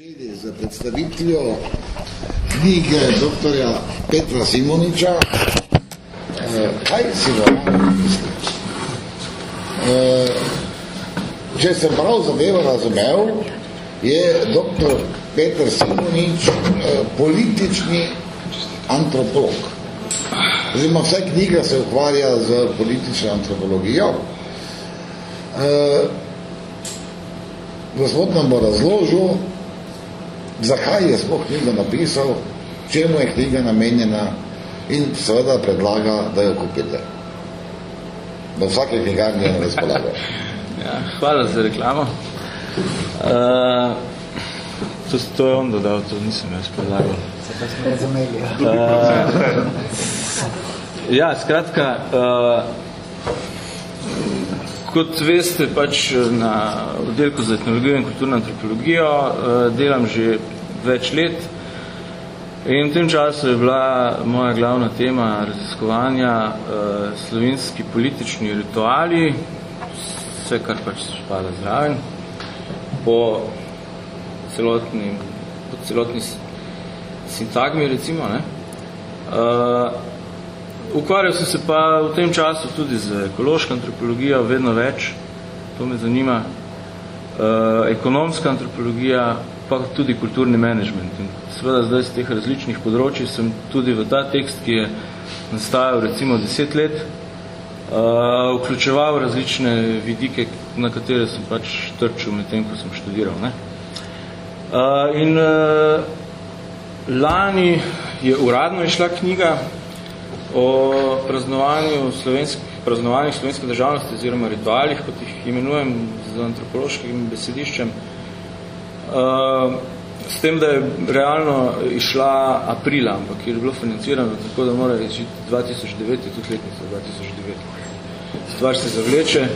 začeli z predstavitvijo knjige doktorja Petra Simoniča eh, Kaj si misliš? Eh, če sem prav zadevo razumel, je doktor Petr Simonič eh, politični antropolog. Zdaj, vsa knjiga se ukvarja z politično antropologijo. Eh, gospod nam bo razložil, zakaj je sploh knjiga napisal, čemu je knjiga namenjena in seveda predlaga, da jo kupite. Da vsake knjigarni je na razpolago. Ja, hvala za reklamo. Uh, to, to je on dodal, to nisem jaz predlagal. Se pa smo ja. Uh, ja, skratka, uh, kot veste, pač na oddelku za etnologijo in kulturno antropologijo uh, delam že več let in v tem času je bila moja glavna tema raziskovanja uh, slovenski politični rituali, vse, kar pač spada zraven, po celotni, po celotni sintagmi, recimo. Ne? Ukvarjal sem se pa v tem času tudi z ekološko antropologijo, vedno več, to me zanima, uh, ekonomska antropologija, pa tudi kulturni management. In seveda zdaj z teh različnih področji sem tudi v ta tekst, ki je nastajal recimo deset let, uh, vključeval različne vidike, na katere sem pač trčil med tem, ko sem študiral. Ne? Uh, in uh, lani je uradno išla knjiga o praznovanju slovenskih praznovanjih slovenske državnosti oziroma ritualih, kot jih imenujem z antropološkim besediščem, uh, s tem, da je realno išla aprila, ampak je bilo financirano tako, da mora reči 2009, je tudi letnica 2009. Stvar se zavleče.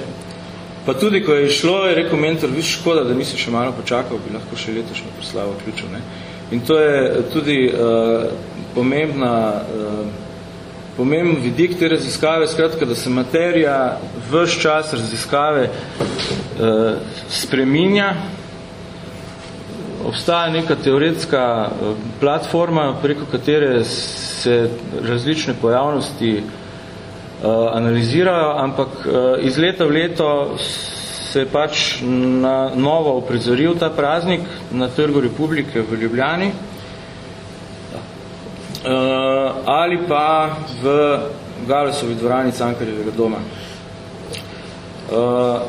Pa tudi, ko je išlo, je rekel mentor, viš škoda, da nisi še malo počakal, bi lahko še letošnjo proslavo vključil. Ne? In to je tudi uh, pomembna, uh, pomemben vidik te raziskave, skratka, da se materija vš čas raziskave uh, spreminja, obstaja neka teoretska eh, platforma, preko katere se različne pojavnosti uh, analizirajo, ampak uh, iz leta v leto se je pač na novo uprizoril ta praznik na Trgu Republike v Ljubljani ali pa v Galesovi dvorani Cankarjevega doma. Uh,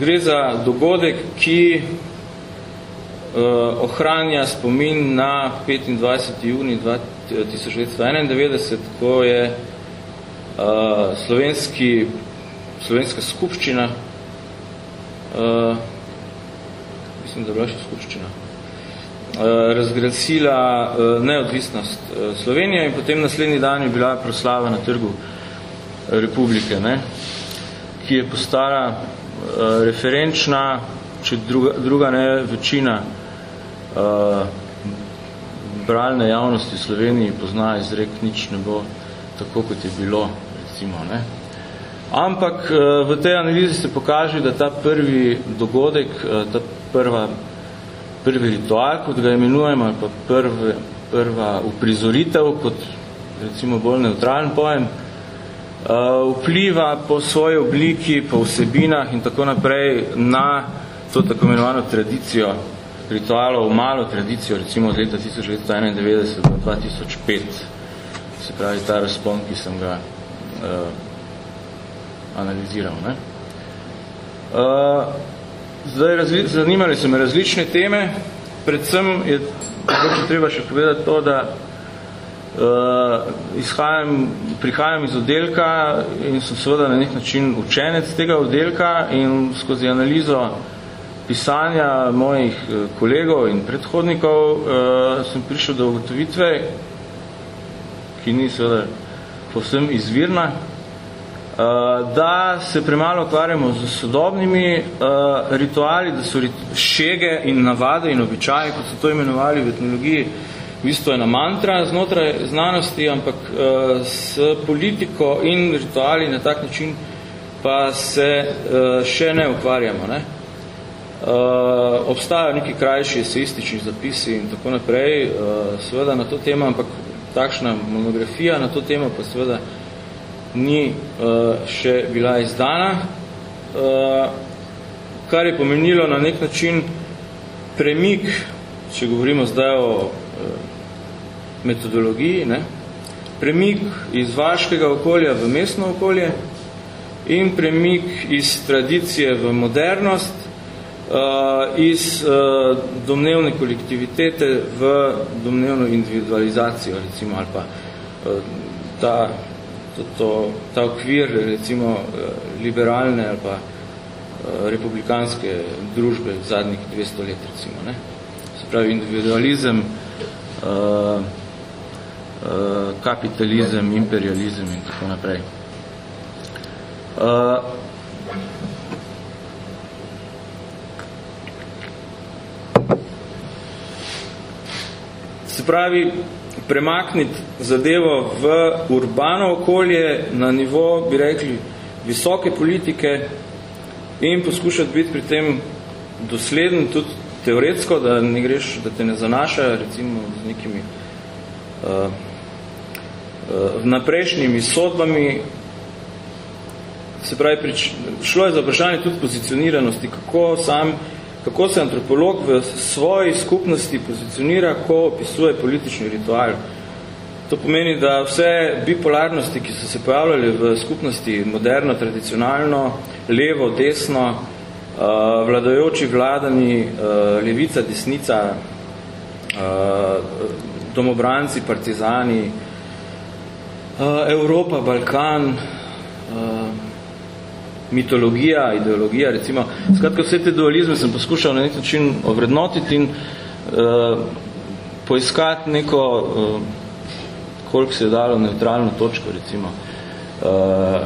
gre za dogodek, ki uh, ohranja spomin na 25. juni 1991, ko je uh, slovenski, slovenska skupščina, uh, mislim, da je bila še skupščina, uh, razglasila uh, neodvisnost uh, Slovenije in potem naslednji dan je bila proslava na trgu republike, ne, ki je postala referenčna, če druga, druga ne, večina uh, bralne javnosti v Sloveniji pozna izrek, nič ne bo tako, kot je bilo, recimo. Ne? Ampak v tej analizi se pokaže, da ta prvi dogodek, ta prva, prvi ritual, kot ga imenujemo, ali pa prve, prva uprizoritev, kot recimo bolj neutralen pojem, uh, vpliva po svoji obliki, po vsebinah in tako naprej na to tako imenovano tradicijo ritualov malo tradicijo, recimo od leta 1991 do 2005. Se pravi, ta razpon, ki sem ga uh, analiziral. Ne? Uh, zdaj, razli, zanimali so me različne teme, predvsem je treba še povedati to, da uh, izhajam, prihajam iz oddelka in sem seveda na nek način učenec tega oddelka in skozi analizo pisanja mojih eh, kolegov in predhodnikov uh, sem prišel do ugotovitve, ki ni seveda povsem izvirna, da se premalo ukvarjamo z sodobnimi uh, rituali, da so šege in navade in običaje, kot so to imenovali v etnologiji, v bistvu ena mantra znotraj znanosti, ampak uh, s politiko in rituali na tak način pa se uh, še ne ukvarjamo. Ne? obstajajo neki krajši eseistični zapisi in tako naprej, uh, seveda na to temo, ampak takšna monografija na to temo pa seveda ni uh, še bila izdana, uh, kar je pomenilo na nek način premik, če govorimo zdaj o uh, metodologiji, ne, premik iz vaškega okolja v mestno okolje in premik iz tradicije v modernost, uh, iz uh, domnevne kolektivitete v domnevno individualizacijo, recimo, ali pa uh, ta, to, to, ta okvir, recimo, uh, liberalne ali pa uh, republikanske družbe zadnjih 200 let, recimo, ne. Se pravi, individualizem, uh, uh, kapitalizem, imperializem in tako naprej. Uh, se pravi, premakniti zadevo v urbano okolje na nivo, bi rekli, visoke politike in poskušati biti pri tem dosleden tudi teoretsko, da ne greš, da te ne zanaša recimo z nekimi uh, uh, naprejšnjimi sodbami. Se pravi, prič, šlo je za vprašanje tudi pozicioniranosti, kako sam kako se antropolog v svoji skupnosti pozicionira, ko opisuje politični ritual. To pomeni, da vse bipolarnosti, ki so se pojavljali v skupnosti moderno, tradicionalno, levo, desno, uh, vladajoči vladani, uh, levica, desnica, uh, domobranci, partizani, Evropa, Balkan, mitologija, ideologija, recimo. Skratka, vse te dualizme sem poskušal na nek način ovrednotiti in uh, poiskati neko, uh, koliko se je dalo neutralno točko, recimo, uh,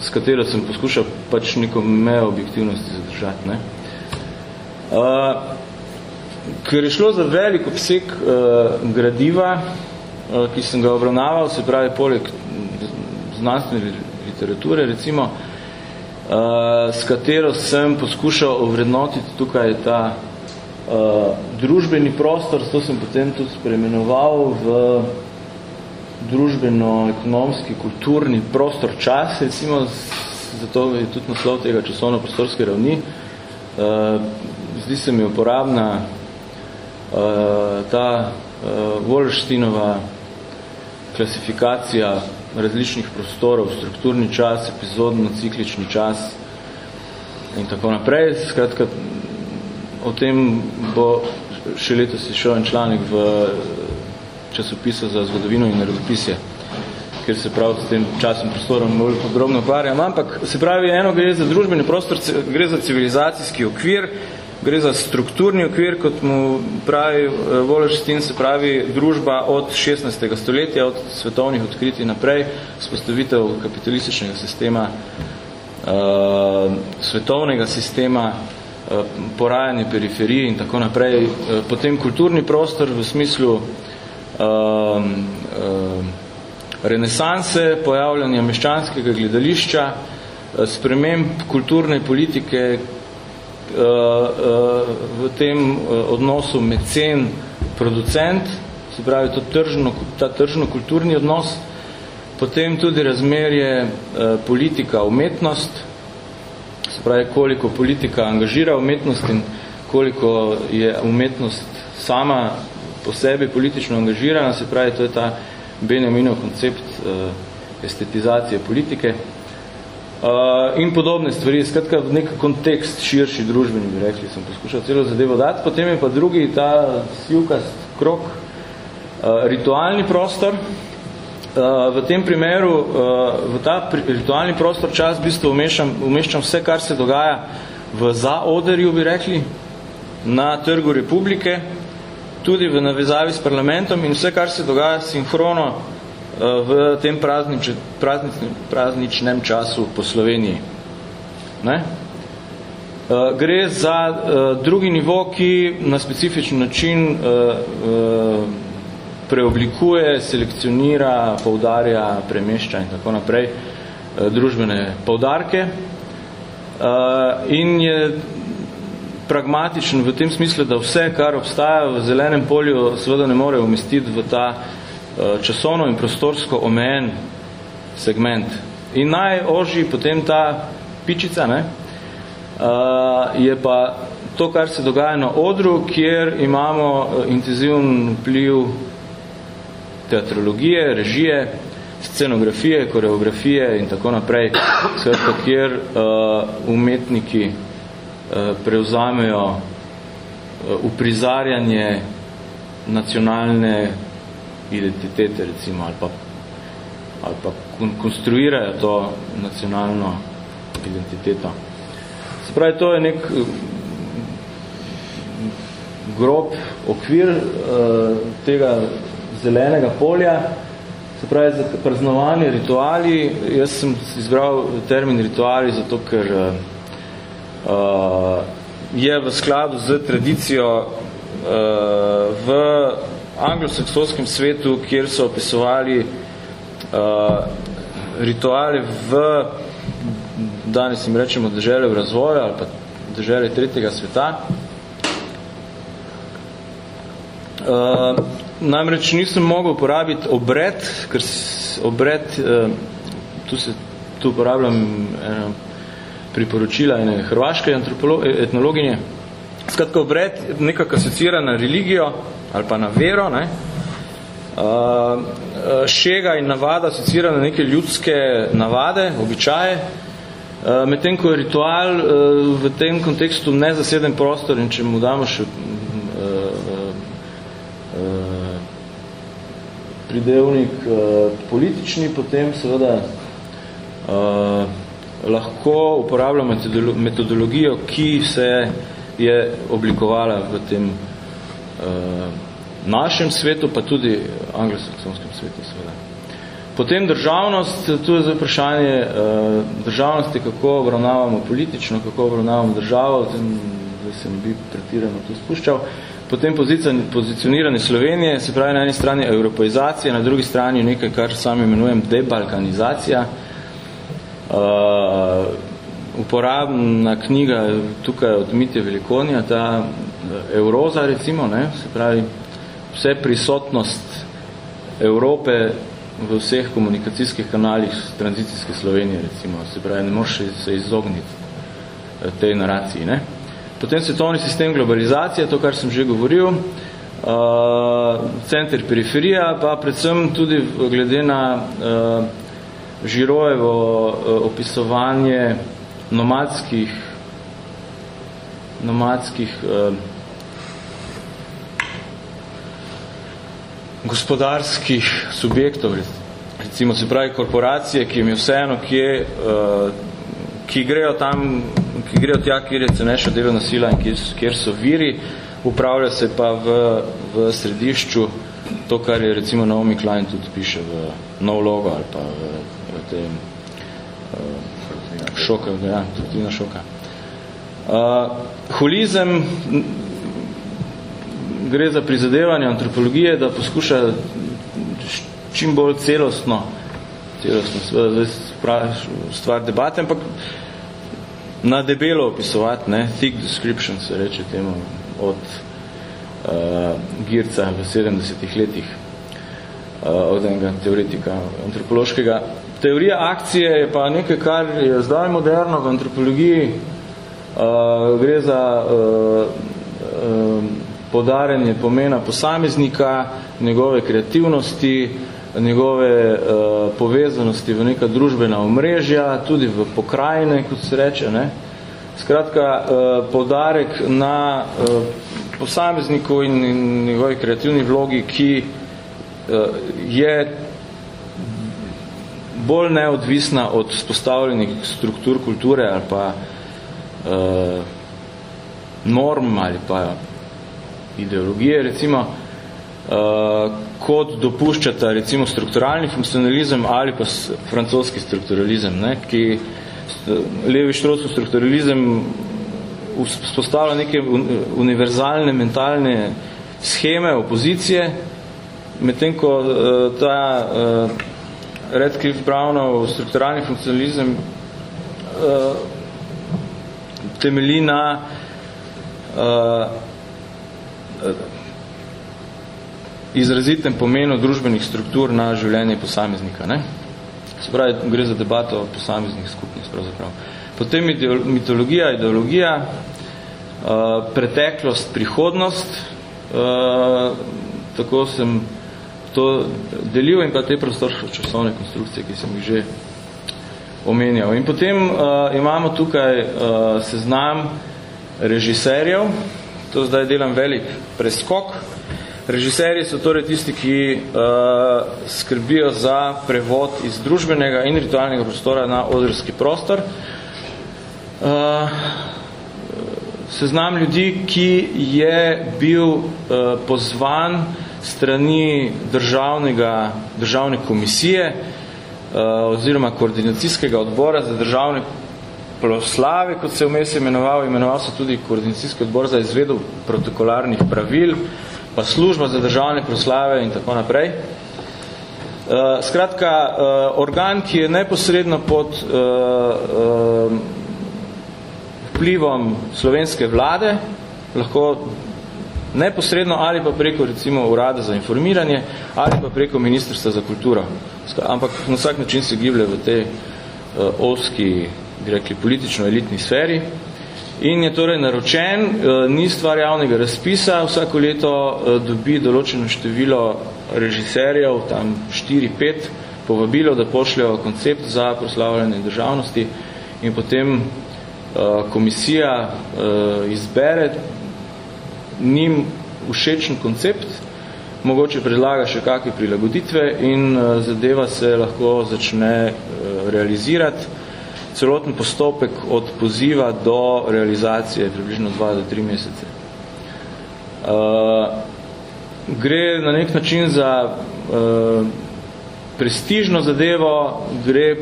s katero sem poskušal pač neko mejo objektivnosti zadržati. Ne? Uh, ker je šlo za velik obseg uh, gradiva, uh, ki sem ga obravnaval, se pravi, poleg znanstvene literature, recimo, uh, s katero sem poskušal ovrednotiti tukaj ta uh, družbeni prostor, to sem potem tudi spremenoval v družbeno-ekonomski, kulturni prostor čas, recimo, zato je tudi naslov tega časovno-prostorske ravni. Uh, zdi se mi uporabna uh, ta uh, Wolfsteinova klasifikacija različnih prostorov, strukturni čas, epizodno-ciklični čas in tako naprej. Skratka, o tem bo še letos išel en članek v časopisu za zgodovino in narodopisje, ker se prav s tem časom prostorom bolj podrobno ukvarjam. Ampak se pravi, eno gre za družbeni prostor, gre za civilizacijski okvir, Gre za strukturni okvir, kot mu pravi Wallerstein, se pravi družba od 16. stoletja, od svetovnih odkritij naprej, spostavitev kapitalističnega sistema, uh, svetovnega sistema, uh, porajanje periferije in tako naprej. Uh, potem kulturni prostor v smislu uh, renesanse, pojavljanja meščanskega gledališča, sprememb kulturne politike, Eh, eh, v tem eh, odnosu mecen producent, se pravi to tržno, ta tržno-kulturni odnos, potem tudi razmerje politika umetnost, se pravi koliko politika angažira umetnost in koliko je umetnost sama po sebi politično angažirana, se pravi to je ta Benjaminov koncept estetizacije politike, Uh, in podobne stvari, skratka nek kontekst širši družbeni, bi rekli, sem poskušal celo zadevo dati. Potem je pa drugi ta sivkast krok, uh, ritualni prostor. Uh, v tem primeru, uh, v ta ritualni prostor čas v bistvu umešam, umeščam vse, kar se dogaja v zaoderju, bi rekli, na trgu republike, tudi v navezavi s parlamentom in vse, kar se dogaja sinhrono v tem praznič, prazničnem, prazničnem času po Sloveniji. Ne? Eh, gre za uh, drugi nivo, ki na specifičen način preoblikuje, selekcionira, poudarja, premešča in tako naprej družbene poudarke in je pragmatičen v tem smislu, da vse, kar obstaja v zelenem polju, seveda ne more umestiti v ta časovno in prostorsko omejen segment. In najožji potem ta pičica, ne, uh, je pa to, kar se dogaja na odru, kjer imamo uh, intenziven vpliv teatrologije, režije, scenografije, koreografije in tako naprej, skratka, kjer uh, umetniki uh, prevzamejo uh, uprizarjanje nacionalne identitete, recimo, ali pa, ali pa konstruirajo to nacionalno identiteto. Se pravi, to je nek grob okvir uh, tega zelenega polja, se pravi, za praznovanje rituali, jaz sem izbral termin rituali, zato ker uh, je v skladu z tradicijo uh, v anglosaksonskem svetu, kjer so opisovali uh, rituali v, danes jim rečemo, države v razvoju ali pa države tretjega sveta. Uh, namreč nisem mogel uporabiti obred, ker obred, uh, tu se tu uporabljam eno priporočila ene hrvaške etnologinje. Skratka, obred nekako asocira na religijo ali pa na vero, ne? Uh, šega in navada asocira na neke ljudske navade, običaje, uh, medtem ko je ritual uh, v tem kontekstu nezaseden prostor in če mu damo še uh, uh, pridevnik uh, politični, potem seveda uh, lahko uporabljamo metodologijo, ki se je oblikovala v tem našem svetu, pa tudi anglosaksonskem svetu seveda. Potem državnost, tu je vprašanje uh, državnosti, kako obravnavamo politično, kako obravnavamo državo, tem, da se bi pretirano tu spuščal. Potem pozicioniranje Slovenije, se pravi na eni strani evropeizacija, na drugi strani nekaj, kar sam imenujem debalkanizacija, Uh, uporabna knjiga tukaj od Mitja Velikonija, ta uh, Euroza recimo, ne, se pravi vse prisotnost Evrope v vseh komunikacijskih kanalih tranzicijske Slovenije recimo, se pravi ne moreš se izogniti uh, tej naraciji. Ne. Potem svetovni sistem globalizacije, to kar sem že govoril, uh, center periferija, pa predvsem tudi glede na uh, Žirojevo eh, opisovanje nomadskih nomadskih eh, gospodarskih subjektov, recimo se pravi korporacije, ki jim je vseeno, kje, eh, ki grejo tam, ki grejo tja, kjer je cenejša delovna sila in kjer, kjer so viri, upravlja se pa v, v središču to, kar je recimo Naomi Klein tudi piše v nov logo ali pa v te uh, šoka, ja, tudi na šoka. Uh, holizem gre za prizadevanje antropologije, da poskuša čim bolj celostno, celostno seveda, stvar debate, ampak na debelo opisovati, ne, thick description se reče temu od uh, Girca v 70-ih letih uh, od enega teoretika antropološkega, Teorija akcije je pa nekaj, kar je zdaj moderno v antropologiji. Uh, gre za uh, uh, podarjanje pomena posameznika, njegove kreativnosti, njegove uh, povezanosti v neka družbena omrežja, tudi v pokrajine, kot se reče. Ne? Skratka, uh, podarek na uh, posamezniku in, in njegovi kreativni vlogi, ki uh, je bolj neodvisna od spostavljenih struktur kulture ali pa uh, norm ali pa ideologije, recimo, uh, kot dopuščata recimo strukturalni funkcionalizem ali pa francoski strukturalizem, ne, ki levi štrotsko strukturalizem spostavlja neke univerzalne mentalne scheme opozicije, medtem ko uh, ta uh, Redcliffe Brownov strukturalni funkcionalizem uh, temelji na uh, izrazitem pomenu družbenih struktur na življenje posameznika. Ne? Se pravi, gre za debato o posameznih skupnih. Pravzaprav. Potem mitologija, ideologija, uh, preteklost, prihodnost, uh, tako sem to delil in pa te prostorsko-časovne konstrukcije, ki sem jih že omenjal. In potem uh, imamo tukaj uh, seznam režiserjev, to zdaj delam velik preskok. Režiserji so torej tisti, ki uh, skrbijo za prevod iz družbenega in ritualnega prostora na odrski prostor. Uh, seznam ljudi, ki je bil uh, pozvan strani državnega, državne komisije uh, oziroma koordinacijskega odbora za državne proslave, kot se vmes imenoval, imenoval se tudi koordinacijski odbor za izvedu protokolarnih pravil, pa služba za državne proslave in tako naprej. Uh, skratka, uh, organ, ki je neposredno pod uh, vplivom slovenske vlade, lahko neposredno ali pa preko recimo urada za informiranje ali pa preko ministrstva za kulturo. Ampak na vsak način se giblje v tej uh, oski, bi rekli, politično-elitni sferi. In je torej naročen, uh, ni stvar javnega razpisa, vsako leto uh, dobi določeno število režiserjev, tam 4-5, povabilo, da pošljajo koncept za proslavljanje državnosti in potem uh, komisija izbere njim všečen koncept, mogoče predlaga še kakve prilagoditve in zadeva se lahko začne realizirati. Celoten postopek od poziva do realizacije približno 2 do 3 mesece. Uh, gre na nek način za uh, prestižno zadevo, gre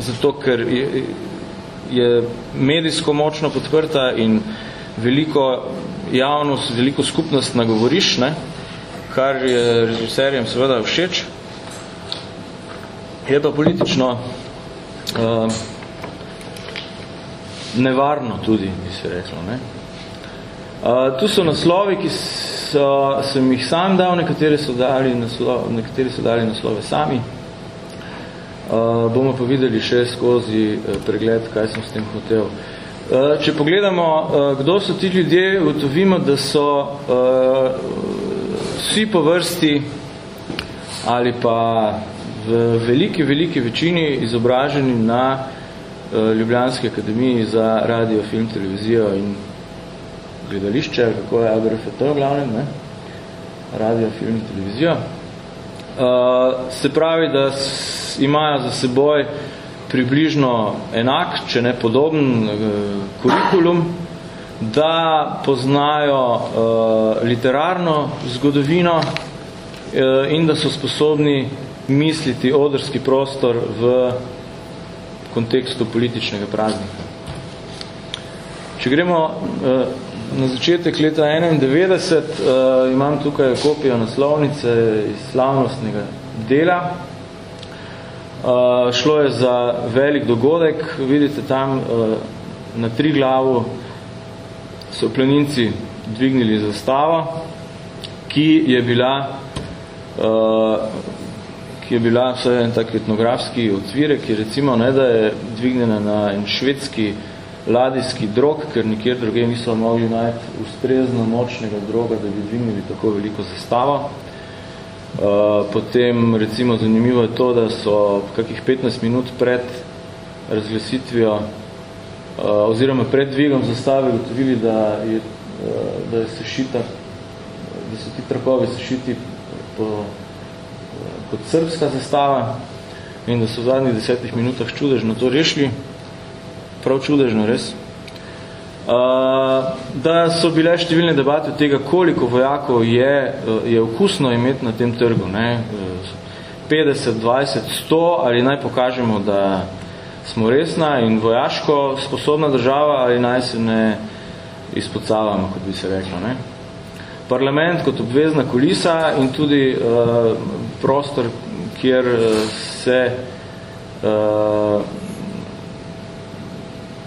zato, ker je, je medijsko močno podprta in veliko javnost, veliko skupnost nagovoriš, ne, kar je režiserjem seveda všeč. Je pa politično uh, nevarno tudi, bi se reklo. Ne. Uh, tu so naslovi, ki so, sem jih sam dal, nekateri so dali, naslov, nekateri so dali naslove sami. Uh, bomo pa videli še skozi uh, pregled, kaj sem s tem hotel. Uh, če pogledamo, eh, kdo so ti ljudje, ugotovimo, da so uh, vsi po vrsti ali pa v veliki, veliki večini izobraženi na uh, Ljubljanski akademiji za radio, film, televizijo in gledališče, kako je AGRFT v glavnem, ne? radio, film, televizijo. Uh, se pravi, da imajo za seboj uh, približno enak, če ne podoben eh, kurikulum, da poznajo uh, literarno zgodovino uh, in da so sposobni misliti odrski prostor v kontekstu političnega praznika. Če gremo uh, na začetek leta 1991, uh, imam tukaj kopijo naslovnice iz slavnostnega dela, Uh, šlo je za velik dogodek, vidite tam na tri glavu so planinci dvignili zastavo, ki je bila uh, ki je bila vse en tak etnografski otvire, ki recimo ne, da je dvignjena na en švedski ladijski drog, ker nikjer druge niso mogli najti ustrezno močnega droga, da bi dvignili tako veliko zastavo. Eh, potem recimo zanimivo je to, da so kakih 15 minut pred razglasitvijo uh, oziroma pred dvigom zastave ugotovili, da je, uh, da je sešita, da so ti trakovi sešiti po, uh, kot srbska zastava in da so v zadnjih desetih minutah čudežno to rešili. Prav čudežno, res. Da so bile številne debate od tega, koliko vojakov je, uh, je okusno imeti na tem trgu. Ne? 50, 20, 100 ali naj pokažemo, da smo resna in vojaško sposobna država ali naj se ne izpocavamo, kot bi se reklo. Ne? Parlament kot obvezna kulisa in tudi uh, prostor, kjer se uh,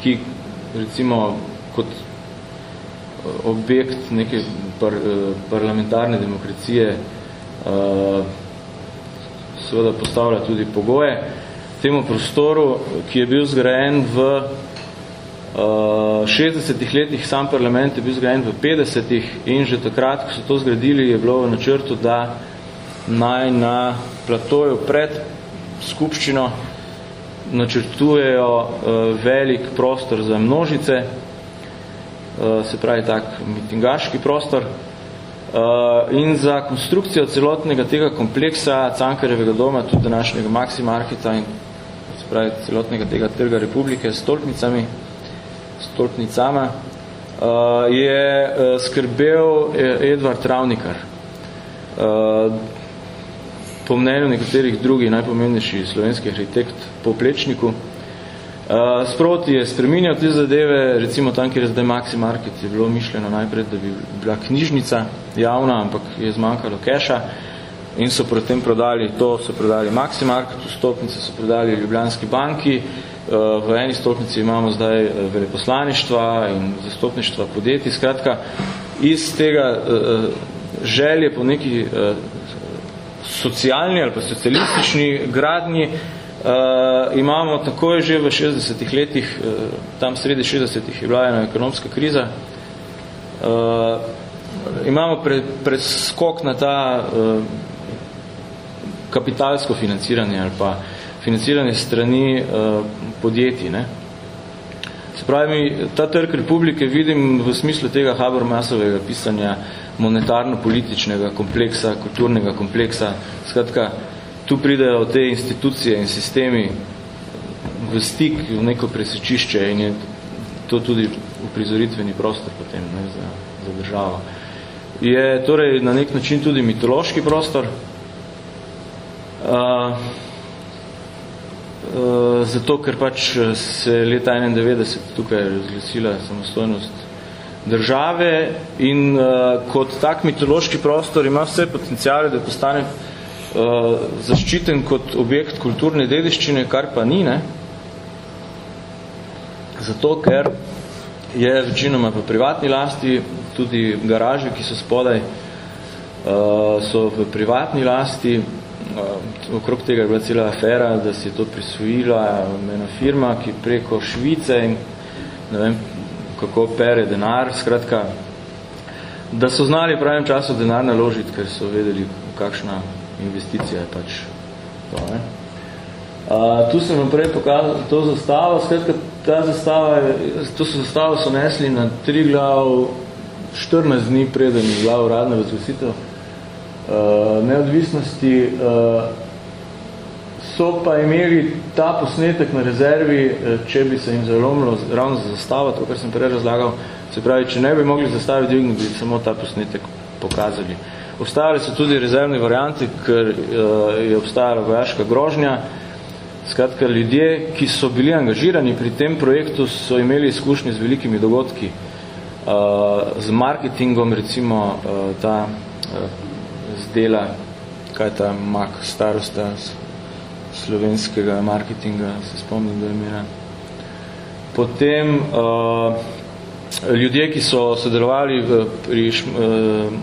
ki recimo kot objekt neke par, parlamentarne demokracije seveda postavlja tudi pogoje temu prostoru, ki je bil zgrajen v 60 letih, sam parlament je bil zgrajen v 50 in že takrat, ko so to zgradili, je bilo v načrtu, da naj na platoju pred skupščino načrtujejo velik prostor za množice, se pravi tak mitingaški prostor, in za konstrukcijo celotnega tega kompleksa Cankarjevega doma, tudi današnjega Maxi Marketa in se pravi celotnega tega trga republike s stolpnicami, stolpnicama, je skrbel Edvard Ravnikar. Po mnenju nekaterih drugih najpomembnejši slovenski arhitekt po Plečniku, Sproti je spreminjal te zadeve, recimo tam, kjer je zdaj Maxi Market, je bilo mišljeno najprej, da bi bila knjižnica javna, ampak je zmanjkalo keša in so potem prodali to, so prodali Maxi Market, v stopnice so prodali Ljubljanski banki, v eni stopnici imamo zdaj veleposlaništva in zastopništva podjetij, skratka, iz tega želje po neki socialni ali pa socialistični gradnji Uh, imamo takoj že v 60 letih, uh, tam sredi 60 je bila ena ekonomska kriza, uh, imamo pre, preskok na ta uh, kapitalsko financiranje ali pa financiranje strani uh, podjetij. Ne? Se pravi, ta trg republike vidim v smislu tega Habermasovega pisanja monetarno-političnega kompleksa, kulturnega kompleksa, skratka, tu pridejo te institucije in sistemi v stik, v neko presečišče in je to tudi uprizoritveni prostor potem ne, za, za državo. Je torej na nek način tudi mitološki prostor, uh, uh, zato ker pač se leta 91 tukaj razglasila samostojnost države in uh, kot tak mitološki prostor ima vse potencijale, da postane uh, zaščiten kot objekt kulturne dediščine, kar pa ni, ne? Zato, ker je večinoma v privatni lasti, tudi garaže, ki so spodaj, uh, so v privatni lasti, okrog tega je bila cela afera, da si je to prisvojila ena firma, ki preko Švice in ne vem, kako pere denar, skratka, da so znali pravem času denar naložiti, ker so vedeli, kakšna investicija je pač to. Ne? Uh, tu sem vam prej pokazal to zastavo, skratka, ta zastava, to so zastavo so nesli na tri glav 14 dni preden je bila uradna razglasitev uh, neodvisnosti. Uh, so pa imeli ta posnetek na rezervi, če bi se jim zalomilo ravno za zastavo, to, kar sem prej razlagal, se pravi, če ne bi mogli zastaviti dvigniti, bi samo ta posnetek pokazali. Obstajali so tudi rezervni varianti, ker uh, je obstajala vojaška grožnja. Skratka, ljudje, ki so bili angažirani pri tem projektu, so imeli izkušnje z velikimi dogodki, uh, z marketingom, recimo uh, ta uh, zdela, kaj ta mak starosta slovenskega marketinga, se spomnim, da je imena. Potem uh, ljudje, ki so sodelovali v, pri uh,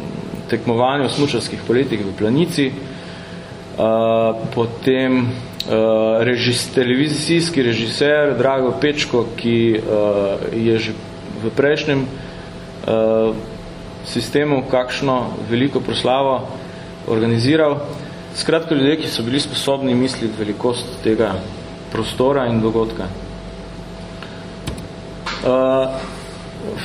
tekmovanju smučarskih politik v Planici, uh, potem uh, režis, televizijski režiser Drago Pečko, ki uh, je že v prejšnjem uh, sistemu kakšno veliko proslavo organiziral. Skratka, ljudje, ki so bili sposobni misliti velikost tega prostora in dogodka. Uh,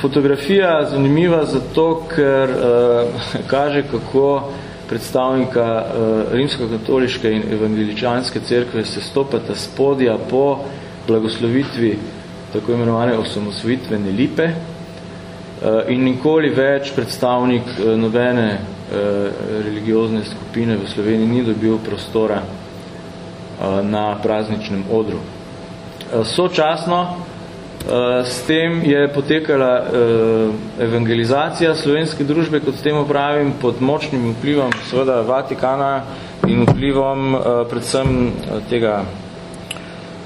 Fotografija zanimiva zato, ker uh, kaže, kako predstavnika uh, rimsko-katoliške in evangeličanske cerkve se stopata spodja po blagoslovitvi tako imenovane osamosvojitvene lipe in nikoli več predstavnik uh, nobene uh, religiozne skupine v Sloveniji ni dobil prostora na prazničnem odru. Sočasno Eh, s tem je potekala eh, evangelizacija slovenske družbe, kot s tem pravim, pod močnim vplivom seveda Vatikana in vplivom eh, predvsem tega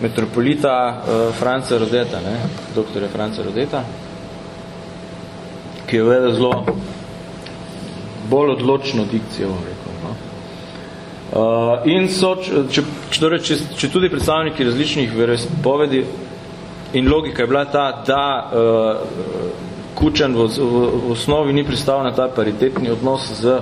metropolita Franca Rodeta, ne, doktorja Franca Rodeta, ki je vedel zelo bolj odločno dikcijo, rekel. No. Uh, in so, če, če, torej, če, če tudi predstavniki različnih verespovedi in logika je bila ta, da uh, Kučan v, v, v osnovi ni pristal na ta paritetni odnos z,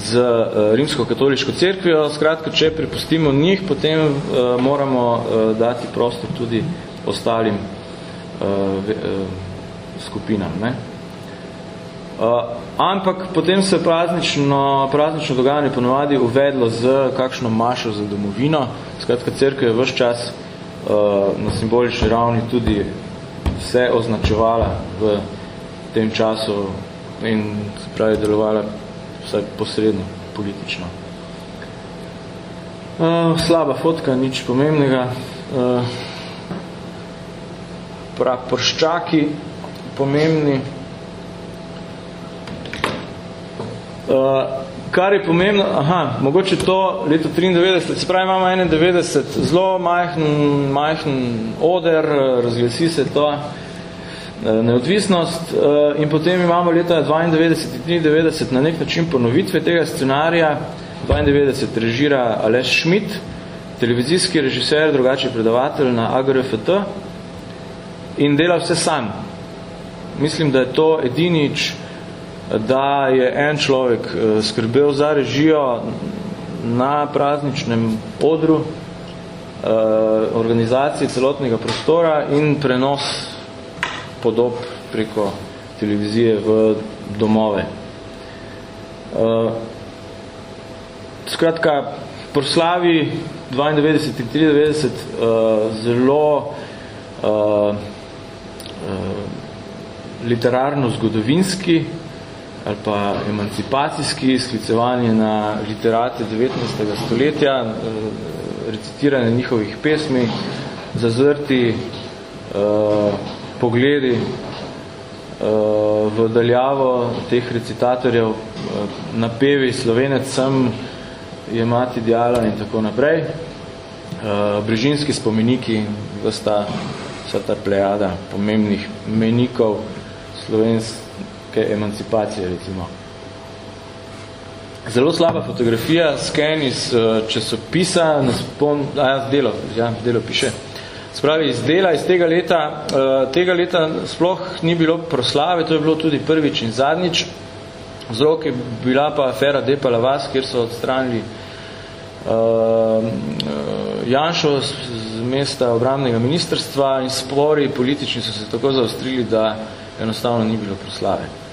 z uh, rimsko-katoliško cerkvijo. Skratka, če pripustimo njih, potem uh, moramo uh, dati prostor tudi ostalim uh, ve, uh, skupinam. Ne? Uh, ampak potem se praznično, praznično dogajanje ponovadi uvedlo z kakšno mašo za domovino. Skratka, crkva je vse čas uh, na simbolični ravni tudi vse označevala v tem času in se pravi delovala vsaj posredno politično. Uh, slaba fotka, nič pomembnega. Uh, praporščaki, pomembni, Uh, kar je pomembno, aha, mogoče to leto 93, se pravi imamo 91, zelo majhen, majhen oder, razglasi se to uh, neodvisnost uh, in potem imamo leta 92 in 93 na nek način ponovitve tega scenarija, 92 režira Aleš Schmidt, televizijski režiser, drugače predavatelj na AGRFT in dela vse sam. Mislim, da je to edinič da je en človek eh, skrbel za režijo na prazničnem odru eh, organizacije celotnega prostora in prenos podob preko televizije v domove. Eh, skratka, proslavi 92 in 93 zelo literarno-zgodovinski ali pa emancipacijski, sklicevanje na literate 19. stoletja, eh, recitiranje njihovih pesmi, zazrti uh, pogledi uh, v daljavo teh recitatorjev, uh, napevi slovenec sem, je mati diala in tako naprej. Uh, brežinski spomeniki, vsta, vsa ta plejada pomembnih menikov slovenskih neke emancipacije, recimo. Zelo slaba fotografija, sken iz uh, časopisa, naspom, a ja, delo, ja, delo piše. Spravi, iz dela, iz tega leta, uh, tega leta sploh ni bilo proslave, to je bilo tudi prvič in zadnjič. Vzrok je bila pa afera Depala Vas, kjer so odstranili uh, Janšo z, z mesta obramnega ministrstva in spori politični so se tako zaostrili, da enostavno ni bilo proslave.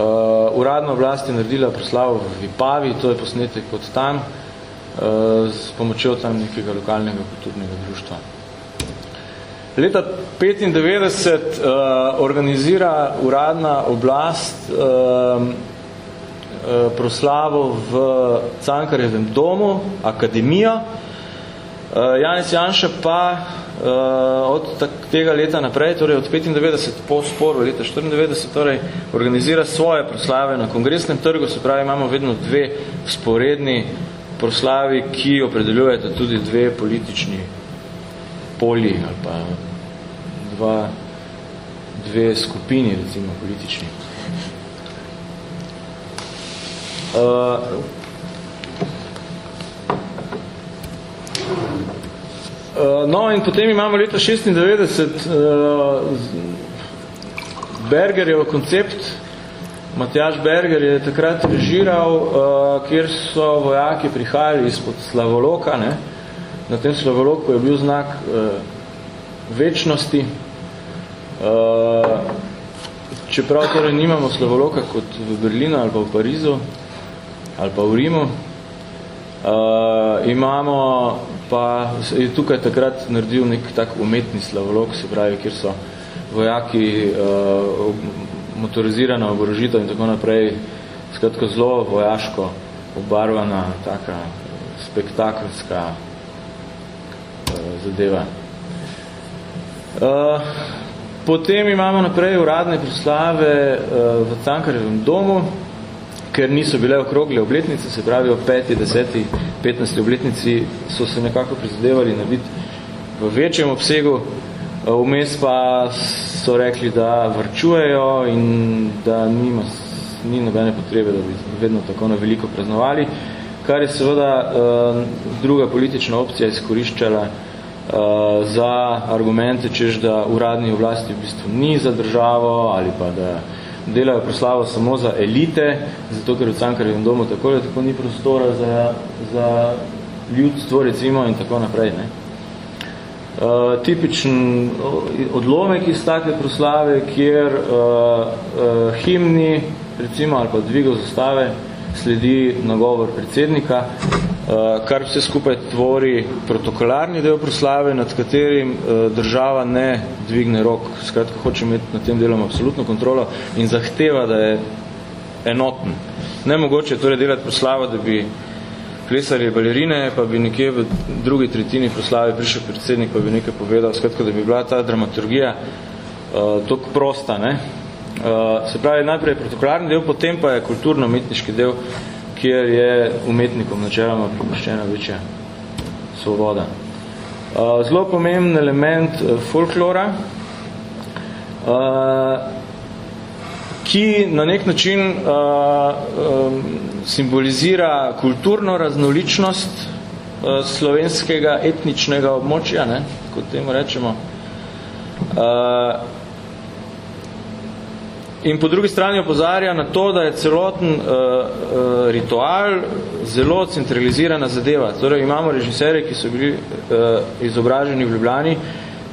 Uh, uradna oblast je naredila proslavo v Vipavi, to je posnetek od tam, uh, s pomočjo tam nekega lokalnega kulturnega društva. Leta 1995 uh, organizira uradna oblast uh, uh, proslavo v Cankarjevem domu, akademijo. Uh, Janis Janša pa uh, od tega leta naprej, torej od 95 po sporu leta 94, torej organizira svoje proslave na kongresnem trgu, se pravi, imamo vedno dve sporedni proslavi, ki opredeljujete tudi dve politični polji ali pa dva, dve skupini, recimo, politični. Uh, no, in potem imamo leta 96 uh, Bergerjev koncept. Matjaž Berger je takrat režiral, uh, kjer so vojaki prihajali izpod Slavoloka. Ne? Na tem Slavoloku je bil znak uh, večnosti. Uh, čeprav torej nimamo Slavoloka kot v Berlinu ali pa v Parizu ali pa v Rimu, uh, imamo pa je tukaj takrat naredil nek tak umetni slavolog, se pravi, kjer so vojaki uh, motorizirana oborožitev in tako naprej, skratko zelo vojaško obarvana, taka spektakelska uh, zadeva. Uh, potem imamo naprej uradne proslave uh, v Cankarjevem domu, ker niso bile okrogle obletnice, se pravi o 5., 10., 15. obletnici so se nekako prizadevali narediti v večjem obsegu, vmes pa so rekli, da vrčujejo in da nima, ni nobene potrebe, da bi vedno tako na veliko praznovali, kar je seveda uh, druga politična opcija izkoriščala uh, za argumente, češ da uradni oblasti v bistvu ni za državo ali pa da delajo proslavo samo za elite, zato ker v Cankarjevem domu tako je, tako ni prostora za, za ljudstvo recimo in tako naprej. Ne. Uh, tipičen odlomek iz take proslave, kjer uh, uh, himni, recimo, ali pa dvigov zastave, sledi nagovor predsednika, kar vse skupaj tvori protokolarni del proslave, nad katerim uh, država ne dvigne rok. Skratka, hoče imeti na tem delom absolutno kontrolo in zahteva, da je enoten. Nemogoče je torej delati proslavo, da bi plesali balerine, pa bi nekje v drugi tretjini proslave prišel predsednik, pa bi nekaj povedal, skratka, da bi bila ta dramaturgija uh, tako prosta. Ne? Uh, se pravi, najprej je protokolarni del, potem pa je kulturno-umetniški del, kjer je umetnikom načeloma pripuščena večja svoboda. Uh, zelo pomemben element uh, folklora, uh, ki na nek način simbolizira kulturno raznoličnost slovenskega etničnega območja, ne, kot temu rečemo. In po drugi strani opozarja na to, da je celoten uh, uh, ritual zelo centralizirana zadeva. Torej imamo režiserje, ki so bili uh, izobraženi v Ljubljani,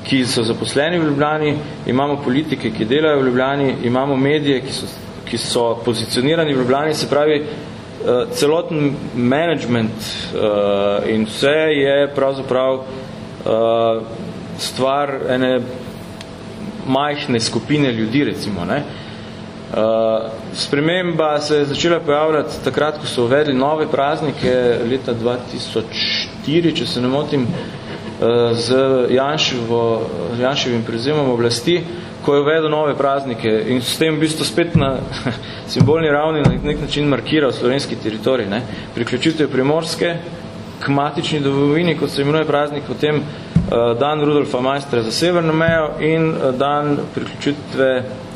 ki so zaposleni v Ljubljani, imamo politike, ki delajo v Ljubljani, imamo medije, ki so, ki so pozicionirani v Ljubljani, se pravi, uh, celoten management uh, in vse je pravzaprav uh, stvar ene majhne skupine ljudi, recimo. Ne? Uh, sprememba se je začela pojavljati takrat, ko so uvedli nove praznike leta 2004, če se ne motim, z Janševo, Janševim prezemom oblasti, ko je uvedel nove praznike in s tem v bistvu spet na simbolni ravni na nek način markiral slovenski teritorij. Ne. Priključitev Primorske k matični domovini, kot se imenuje praznik, potem uh, dan Rudolfa Majstra za severno mejo in uh, dan priključitve uh,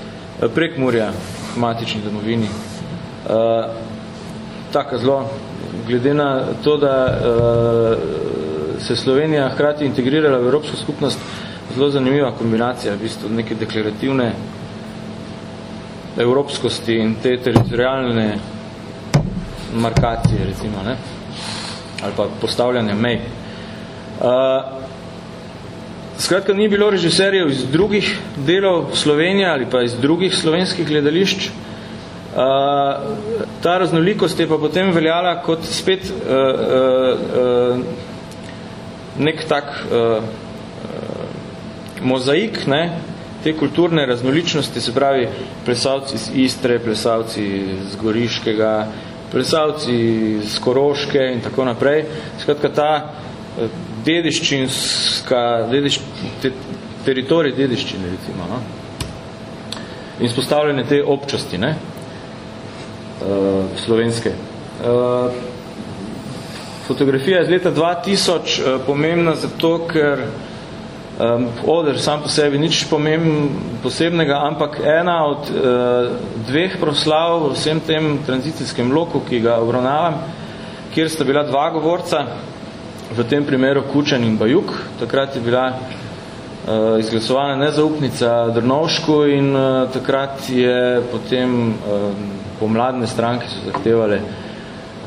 prek Murja matični domovini. Uh, tako zelo, glede na to, da uh, se Slovenija hkrati integrirala v Evropsko skupnost, zelo zanimiva kombinacija, v bistvu neke deklarativne evropskosti in te teritorijalne markacije, recimo, ne? ali pa postavljanje mej. Uh, skratka, ni bilo režiserjev iz drugih delov Slovenije ali pa iz drugih slovenskih gledališč. Uh, ta raznolikost je pa potem veljala kot spet uh, uh, uh, nek tak uh, mozaik ne, te kulturne raznoličnosti, se pravi plesalci iz Istre, plesalci z Goriškega, plesalci z Koroške in tako naprej. Skratka, ta dediščinska, dediš, te, teritorij dediščine, recimo, no? in spostavljene te občasti, ne, uh, slovenske. Uh, Fotografija iz leta 2000 uh, eh, pomembna zato, ker um, oder sam po sebi nič pomemben, posebnega, ampak ena od uh, dveh proslav v vsem tem tranzicijskem loku, ki ga obravnavam, kjer sta bila dva govorca, v tem primeru Kučan in Bajuk, takrat je bila uh, izglasovana nezaupnica Drnovšku in uh, takrat je potem uh, pomladne stranke so zahtevale uh,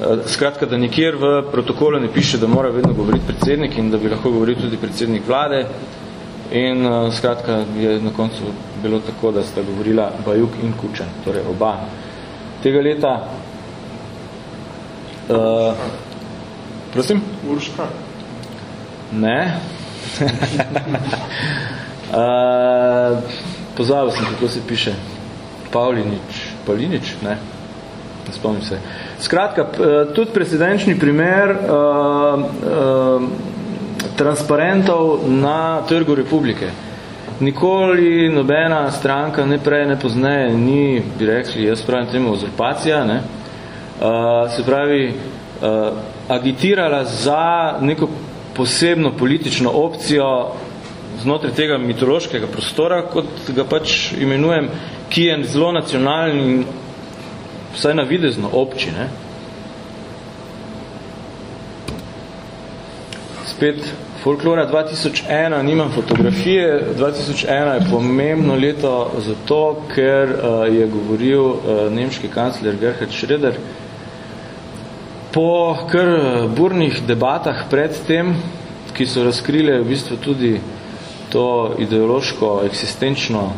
Eh, skratka, da nikjer v protokolu ne piše, da mora vedno govoriti predsednik in da bi lahko govoril tudi predsednik vlade. In uh, skratka, je na koncu bilo tako, da sta govorila Bajuk in Kučan, torej oba. Tega leta... Uh, prosim? Urška? Ne. uh, pozabil sem, kako se piše. Pavlinič. Pavlinič? Ne. Ne spomnim se. Skratka, eh, tudi precedenčni primer uh, uh, transparentov na trgu republike. Nikoli nobena stranka, ne prej, ne pozneje, ni, bi rekli, jaz pravim temu, uzurpacija, ne? Uh, se pravi, uh, agitirala za neko posebno politično opcijo znotraj tega mitološkega prostora, kot ga pač imenujem, ki je zelo nacionalni in vsaj navidezno obči. Ne? Spet folklora 2001, nimam fotografije, 2001 je pomembno leto zato, ker uh, je govoril uh, nemški kancler Gerhard Schröder po kar burnih debatah pred tem, ki so razkrile v bistvu tudi to ideološko, eksistenčno uh,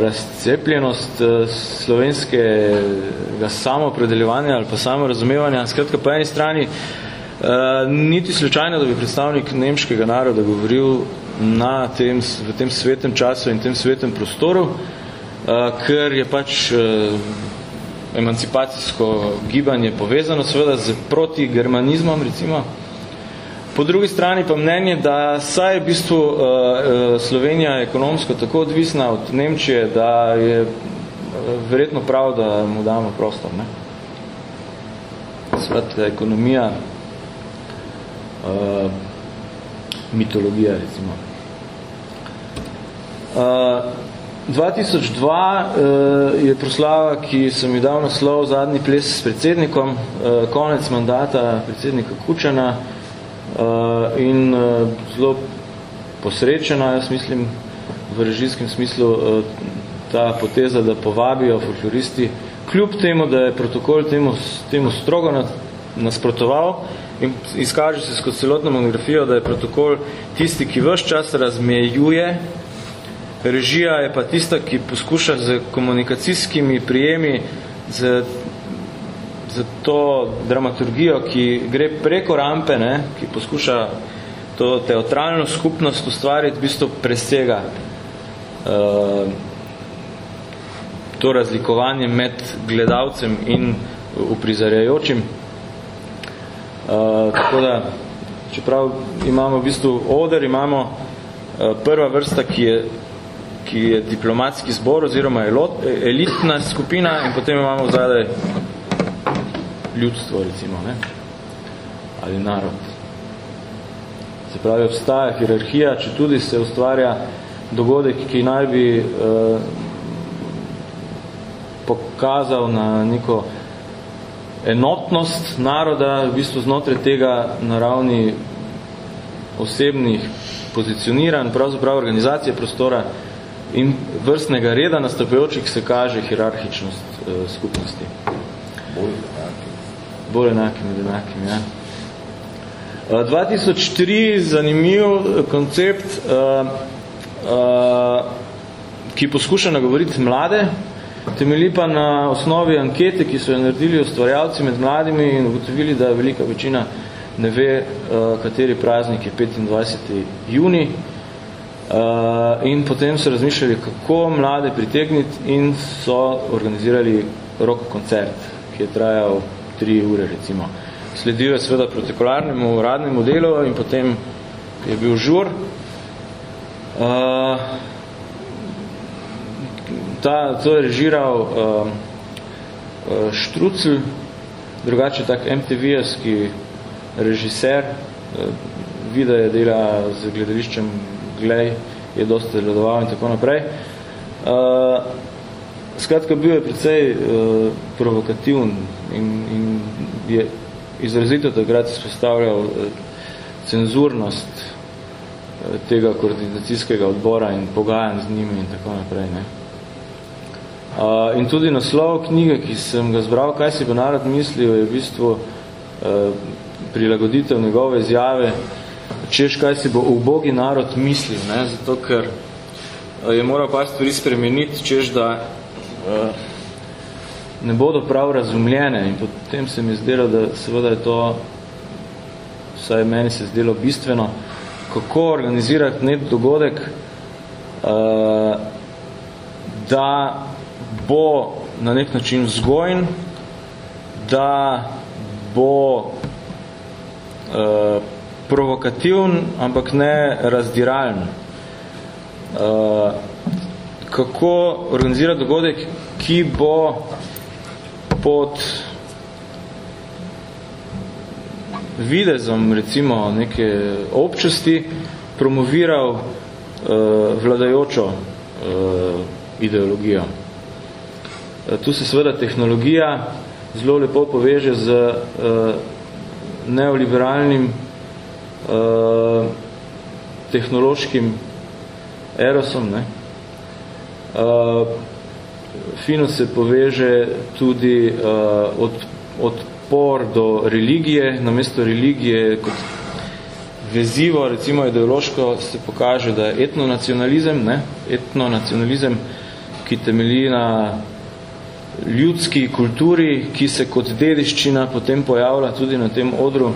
razcepljenost uh, slovenskega samopredeljevanja ali pa samorazumevanja. Skratka, po eni strani Eh, niti slučajno, da bi predstavnik nemškega naroda govoril na tem, v tem svetem času in tem svetem prostoru, ker je pač emancipacijsko gibanje povezano seveda z protigermanizmom, recimo. Po drugi strani pa mnenje, da saj je v bistvu uh, uh, Slovenija ekonomsko tako odvisna od Nemčije, da je uh, verjetno prav, da mu damo prostor. Ne? Svetka ekonomija uh, mitologija, recimo. Uh, 2002 uh, je proslava, ki sem mi dal naslov zadnji ples s predsednikom, uh, konec mandata predsednika Kučana uh, in uh, zelo posrečena, jaz mislim, v režijskem smislu uh, ta poteza, da povabijo folkloristi, kljub temu, da je protokol temu, temu strogo nasprotoval, in izkaže se skozi celotno monografijo, da je protokol tisti, ki vse čas razmejuje, režija je pa tista, ki poskuša z komunikacijskimi prijemi, z, z to dramaturgijo, ki gre preko rampe, ne, ki poskuša to teatralno skupnost ustvariti, v bistvu presega uh, to razlikovanje med gledalcem in uprizarjajočim. Uh, tako da, čeprav imamo v bistvu oder, imamo uh, prva vrsta, ki je, ki je diplomatski zbor oziroma elot, elitna skupina in potem imamo zadaj ljudstvo, recimo, ne? ali narod. Se pravi, obstaja hierarhija, če tudi se ustvarja dogodek, ki naj bi uh, pokazal na neko enotnost naroda v bistvu znotraj tega na ravni osebnih pozicioniran, pravzaprav organizacije prostora in vrstnega reda nastopajočih se kaže hierarhičnost uh, skupnosti. Bolj enaki. Bolj enaki med enakimi, ja. Uh, 2003 zanimiv koncept, uh, uh, ki poskuša nagovoriti mlade, Temelji pa na osnovi ankete, ki so jo naredili ustvarjalci med mladimi in ugotovili, da velika večina ne ve, eh, kateri praznik je 25. juni. Eh, in potem so razmišljali, kako mlade pritegniti in so organizirali rock koncert, ki je trajal tri ure, recimo. Sledil je seveda protokolarnemu uradnemu delu in potem je bil žur. Uh, ta, to je režiral uh, uh, Štrucl, drugače tak MTV-jski režiser, uh, video je dela z gledališčem Glej, je dosta gledoval in tako naprej. Uh, skratka, bil je precej uh, provokativen in, in je izrazito takrat izpostavljal uh, cenzurnost uh, tega koordinacijskega odbora in pogajanj z njimi in tako naprej. Ne. Uh, in tudi naslov knjige, ki sem ga zbral, kaj si bo narod mislil, je v bistvu uh, prilagoditev njegove izjave, češ kaj si bo ubogi narod mislil, ne? zato ker uh, je moral pa stvari spremeniti, češ da uh, ne bodo prav razumljene in potem se mi zdelo, da seveda je to, vsaj meni se zdelo bistveno, kako organizirati nek dogodek, uh, da bo na nek način vzgojen, da bo provokativen, ampak ne razdiralen. Uh, kako organizirati dogodek, ki bo pod videzom recimo neke občasti promoviral vladajočo ideologijo. Tu se seveda tehnologija zelo lepo poveže z neoliberalnim tehnološkim erosom. Ne? Fino se poveže tudi od, odpor do religije, namesto religije kot vezivo, recimo ideološko, se pokaže, da je etnonacionalizem, ne? etnonacionalizem, ki temelji na ljudski kulturi, ki se kot dediščina potem pojavlja tudi na tem odru,